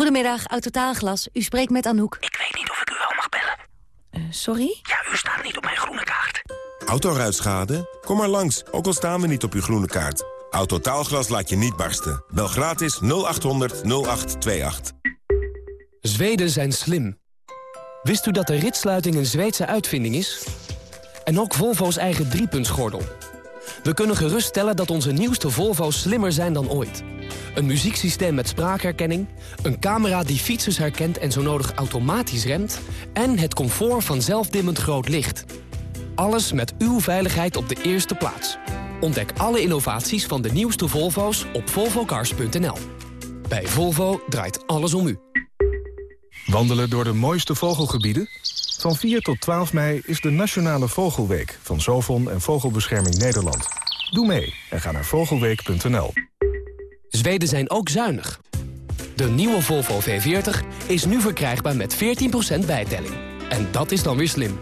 Goedemiddag, Autotaalglas. U spreekt met Anouk. Ik weet niet of ik u wel mag bellen. sorry? Ja, u staat niet op mijn groene kaart. Autoruitschade? Kom maar langs, ook al staan we niet op uw groene kaart. Autotaalglas laat je niet barsten. Bel gratis 0800 0828. Zweden zijn slim. Wist u dat de ritsluiting een Zweedse uitvinding is? En ook Volvo's eigen driepuntsgordel. We kunnen geruststellen dat onze nieuwste Volvo's slimmer zijn dan ooit. Een muzieksysteem met spraakherkenning, een camera die fietsers herkent en zo nodig automatisch remt... en het comfort van zelfdimmend groot licht. Alles met uw veiligheid op de eerste plaats. Ontdek alle innovaties van de nieuwste Volvo's op volvocars.nl. Bij Volvo draait alles om u. Wandelen door de mooiste vogelgebieden? Van 4 tot 12 mei is de Nationale Vogelweek van Zovon en Vogelbescherming Nederland. Doe mee en ga naar vogelweek.nl. Zweden zijn ook zuinig. De nieuwe Volvo V40 is nu verkrijgbaar met 14% bijtelling. En dat is dan weer slim.